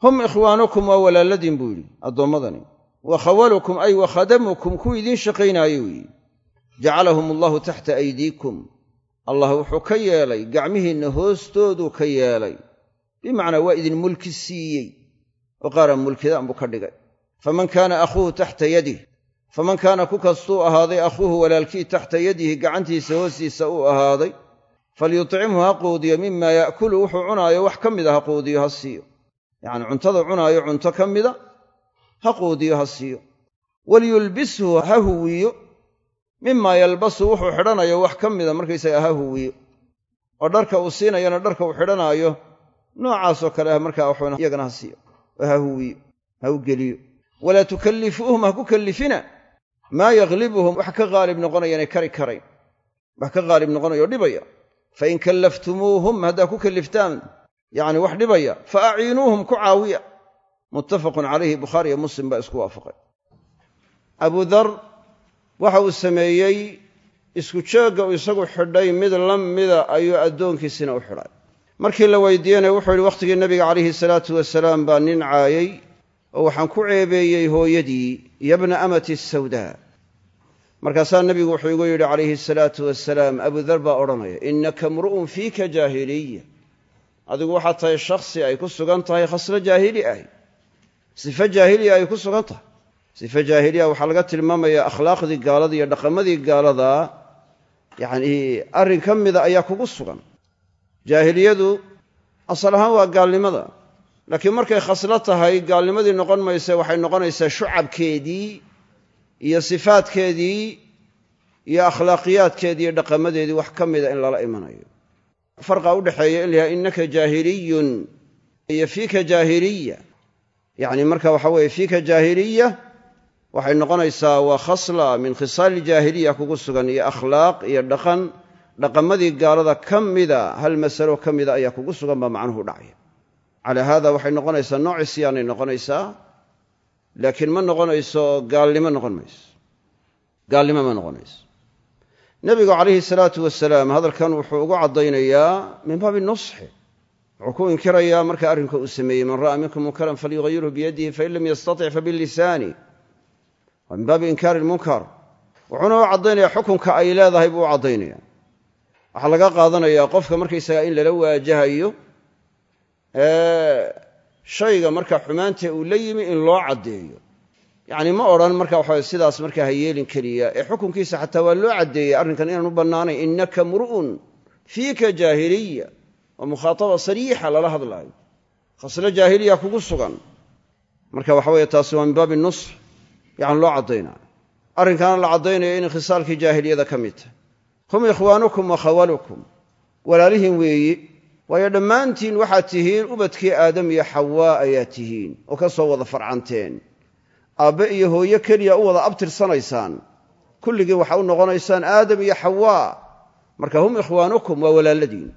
A: hum ikhwaanukum waa walaaladiin buu yidhi addoommadani wa khawalukum ay wa khadamukum kuwii idiin shaqaynaayo weeye jacalahum allahu taxta aydiikum. Allah wuxuu ka yeelay gacmihiinna hoostooduu ka yeelay. Bimacnaa waa idin mulki siiyey. Oo qaaraan mulkidaan buu ka dhigay. Faman kaana akhuuhu taxta yadih faman kaana ku kastuu ahaaday akhuuhu walaalkii taxta yadihi gacantiisa hoostiisa uu ahaaday falyuطcimhu ha quudiyo mima ya'kulu wuxuu cunaayo wax ka mida ha quudiyo ha siiyo yacni cuntada cunaayo cunto ka mida ha quudiyo ha siiyo. Walyulbishu ha huwiyo. Mimaa yalbasu wuxuu xidhanayo wax ka mida markaysaga ha huwiyo. Oo dharka uu siinayona dharka uu xidhanaayo noocaasoo kale ah markaa waxuna iyagana ha siiyo oo ha huwiyo ha u geliyo. Walaa tukallifuuhum ha ku kallifina. Maa yaglibuhum wax ka qaalib noqonaya inay kari karayn. Wax ka qaalib noqonayo dhibaya. Fain kallaftumuuhum haddaa ku kalliftaan yacni wax dhibaya fa aciinuuhum ku caawiya. Muttafaqun calayhi bukhaariyo muslim baa isku waafaqay. Abu dar waxa uu sameeyey isku joogga uu isagu xidhay mid la mida ayuu addoonkiisina u xidhay. Markii la weydiiyena wuxuu yidhi wakhtigii nabiga calayhi salaatu wasalaam baa nin caayay oo waxaan ku ceebeeyey hooyadii yabna amati sawdaa markaasaa nebigu wuxuu igu yidhi calayhi salaatu wasalaam abudar baa odhanaya innaka mru'un fiika jaahiliya adigu waxaad tahay shakhsi ay ku sugan tahay khaslo jaahili ahi sife jaahiliya ay ku sugan tahay. Sife jaahiliya waxaa laga tilmaamayaa akhlaaqdii gaalada iyo dhaqamadii gaalada. Yacnii arrin ka mida ayaa kugu sugan. Jaahiliyadu asal ahaan waa gaalnimada. Laakiin markay khaslo tahay gaalnimadii noqon mayse waxay noqonaysaa shucabkeedii iyo sifaadkeedii iyo akhlaaqiyaadkeedii iyo dhaqamadeedii wax ka mida in lala imanayo farqa u dhexeeya in la innaka jaahiliyun iyo fiika jaahiliya. Yacni marka waxa weeye fiika jaahiliya waxay noqonaysaa waa khasla min khisaali jaahiliya kugu sugan iyo akhlaaq iyo dhaqan. Dhaqamadii gaalada ka mida hal masalo ka mida ayaa kugu sugan baa macnuhu dhacaya. Calaa haada waxay noqonaysaa nooc isyaanay noqonaysaa laakiin ma noqonayso gaalnimo noqon mayso. Gaalnimo ma noqonayso nebigu calayhi salaatu wasalaam hadalkan wuxuu ugu caddaynayaa min baabi nusxi. Wuxuu ku inkirayaa marka arrinka uu sameeyey man ra'a minkum munkaran falyughayirhu biyadihi fain lam yastatic fabilisaani min baabi inkaari lmunkar. Wuxuuna u caddaynaya xukunka ay leedahay buu u caddaynaya waxaa laga qaadanayaa qofka markaysaga in lala waajahayo shayga marka xumaanta uu la yimi in loo caddeeyo yacni ma odhan marka waxa sidaas markaa ha yeelin keliya ee xukunkiisa xataa waa loo caddeeyey arrinkan inaan u bannaanayn innaka mru'un fiika jaahiliya waa mukhaataba sariixa lala hadlaayo khaslo jaahiliya kugu sugan. Marka waxa weeye taasi waa min baabi nusx yacni loo caddaynaayo arrinkaana la caddaynayo inay khisaalkii jaahiliyada ka mid tahay. Hum ikhwaanukum wa khawalukum. Walaalihiin weeye waayo dhammaantiin waxaad tihiin ubadkii aadam iyo xawaa ayaa tihiin oo ka soo wada farcanteen aabbe iyo hooyo keliya u wada abtirsanaysaan. Kulligii waxa u noqonaysaan aadam iyo xawaa. Marka hum ikhwaanukum waa walaaladiin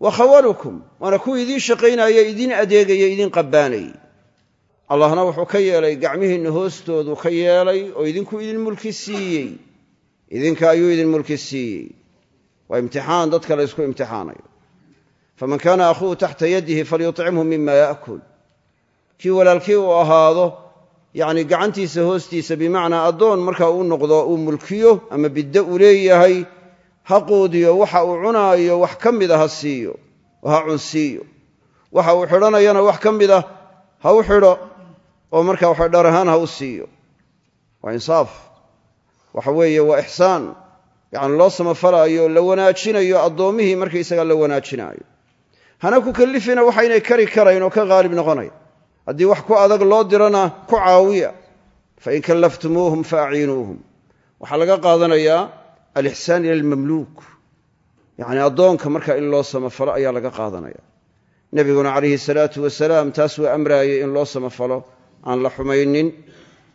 A: wa khawalukum waana kuwii idiin shaqaynaya idiin adeegaya idiin qabbaanayay. Allahna wuxuu ka yeelay gacmihiinna hoostoodu ka yeelay oo idinku idin mulki siiyey. Idinka ayuu idin mulki siiyey. Waa imtixaan dadka la ysku imtixaanayo. Faman kaana akhuuhu taxta yadihi falyuطcimhu mima yaakul kii walaalkii uu ahaado yacni gacantiisa hoostiisa bimacnaa addoon marka uu noqdo uu mulkiyo ama biddo uu leeyahay ha quudiyo waxa uu cunaayo wax ka mida ha siiyo ha cunsiiyo. Waxa uu xidhanayana wax ka mida ha u xidho oo marka waxa dhar ahaan ha u siiyo. Waa insaaf. Waxa weeye waa ixsaan. Yacni loo samafalaayo la wanaajinayo addoommihii markaysaga la wanaajinaayo. Hana ku kallifina waxaynay kari karayn oo ka haalib noqonayn haddii wax ku adag loo dirana ku caawiya. Fain kallaftumuuhum faaciinuuhum waxaa laga qaadanayaa alixsaan ila almamluuk. Yacni addoonka marka in loo samafalo ayaa laga qaadanaya. Nebiguna calayhi salaatu wasalaam taas waa amraayay in loo samafalo. Aan la xumaynin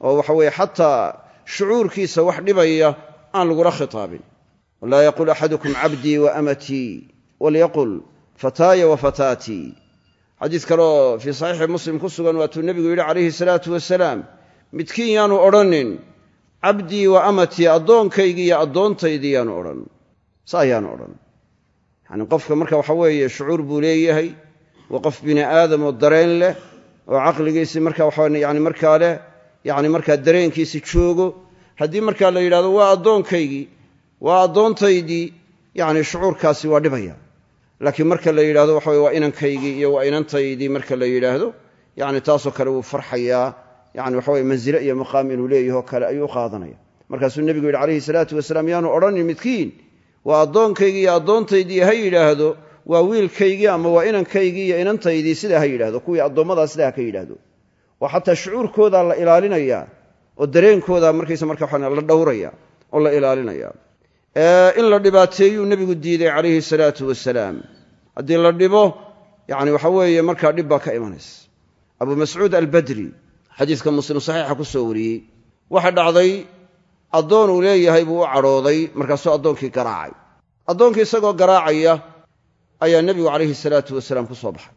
A: oo waxa weeye xataa shucuurkiisa wax dhibaya aan lagula khitaabin. Walaa yaqul axadukum cabdii wa amatii walyaqul fataaya wa fataatii xadiis kaleoo fii saxiixi muslim ku sugan waatuu nebigu yidhi calayhi salaatu wasalaam midkiin yaanu odhanin cabdii wa amatii addoonkaygii iyo addoontaydii yaanu odhan. Sa ayaanu odhan. Yacni qofka marka waxa weeye shucuur buu leeyahay waa qof bini aadam oo dareen leh oo caqligiisii marka waxa yani markaa leh yacni markaa dareenkiisi joogo. Haddii markaa la yidhahdo waa addoonkaygii waa addoontaydii yacni shucuurkaasi waa dhibaya laakiin marka la yidhahdo waxa waa inankaygii iyo waa inantaydii marka la yidhaahdo yacni taasoo kale wuu farxayaa yani waxa weye manzile iyo maqaam inuu leeyahoo kale ayuu qaadanaya. Markaasuu nebigu yidhi calayhi salaatu wasalaam yaanu odhanin midkiin waa addoonkaygii iyo addoontaydii ha yidhaahdo waa wiilkaygii ama waa inankaygii iyo inantaydii sidaa ha yidhahdo kuwii addoommadaa sidaa ha ka yidhaahdo. Oo xataa shucuurkoodaa la ilaalinayaa oo dareenkoodaa markaysa marka waxaa la dhowraya oo la ilaalinaya in la dhibaateeyuu nebigu diiday calayhi salaatu wasalaam haddii la dhibo yani waxa weeye markaa dhib baa ka imanaysa. Abu mascuud albadri xadiiska muslim saxiixa ku soo wariyey waxa dhacday addoon uu leeyahay buu u cadhooday markaasuu addoonkii garaacay. Addoonkii isagoo garaacaya ayaa nebigu calayhi salaatu wasalaam ku soo baxay.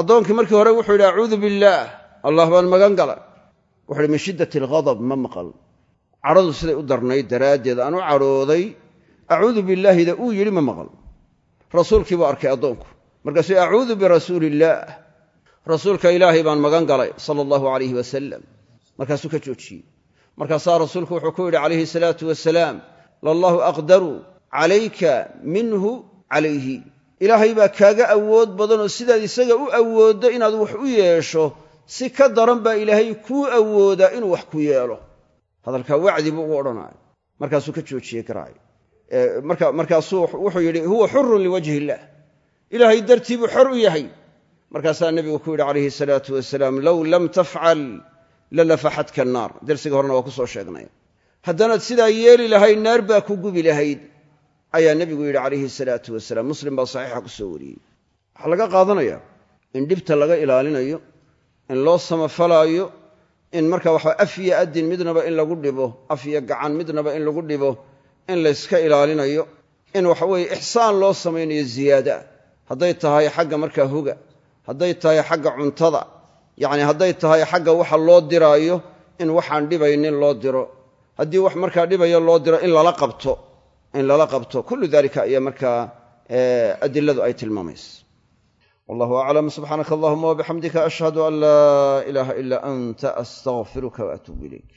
A: Addoonkii markii hore wuxuu yidhi acuudu billaah. Allah baan magan galay. Wuxu uhi min shiddati alghadab ma maqal. Cadhadu siday u darnayd daraaddeed aan u cadhooday acuudu billaahida uu yidhi ma maqal. Rasuulkii buu arkay addoonku. Markaasuu acuudu birasuuli illaah rasuulka ilaahay baan magan galay sala allahu calayhi wasalam markaasuu ka joojiyey. Markaasaa rasuulku wuxuu ku yidhi calayhi salaatu wasalaam lallahu aqdaru calayka minhu calayhi ilaahay baa kaaga awood badanoo sidaad isaga u awooddo inaad wax u yeesho si ka daran baa ilaahay kuu awoodaa inuu wax ku yeelo. Hadalkaa wacdi buu ugu odhanaya markaasuu ka joojiyey markaasuu wuxuu yidhi huwa xurun liwajhi illaah ilaahay dartii buu xor u yahay. Markaasaa nebigu ku yidhi calayhi salaatu wasalaam low lam tafcal lalafaxadka annaar. Dersiga horena waa ku soo sheegnay haddanaad sidaa yeeli lahayd naar baa ku gubi lahayd ayaa nebigu yidhi calayhi salaatu wasalaam muslim baa saxiixa ku soo wariyey. Waxaa laga qaadanaya in dhibta laga ilaalinayo in loo samafalaayo in marka waxa af iyo adin midnaba in lagu dhibo af iyo gacan midnaba in lagu dhibo in layska ilaalinayo in waxa weeye ixsaan loo samaynayo ziyaada. Hadday tahay xagga markaa hoga hadday tahay xagga cuntada yacni hadday tahay xagga waxa loo diraayo in waxaan dhibaynin loo diro. Haddii wax markaa dhibaya loo diro in lala qabto in lala qabto kullu dalika ayaa markaa adiladu ay tilmaamaysa. Wallahu aclam subxaanaka allahuma wabixamdika ashhadu an laa ilaaha ila anta astaqfiruka waatuubu ilayk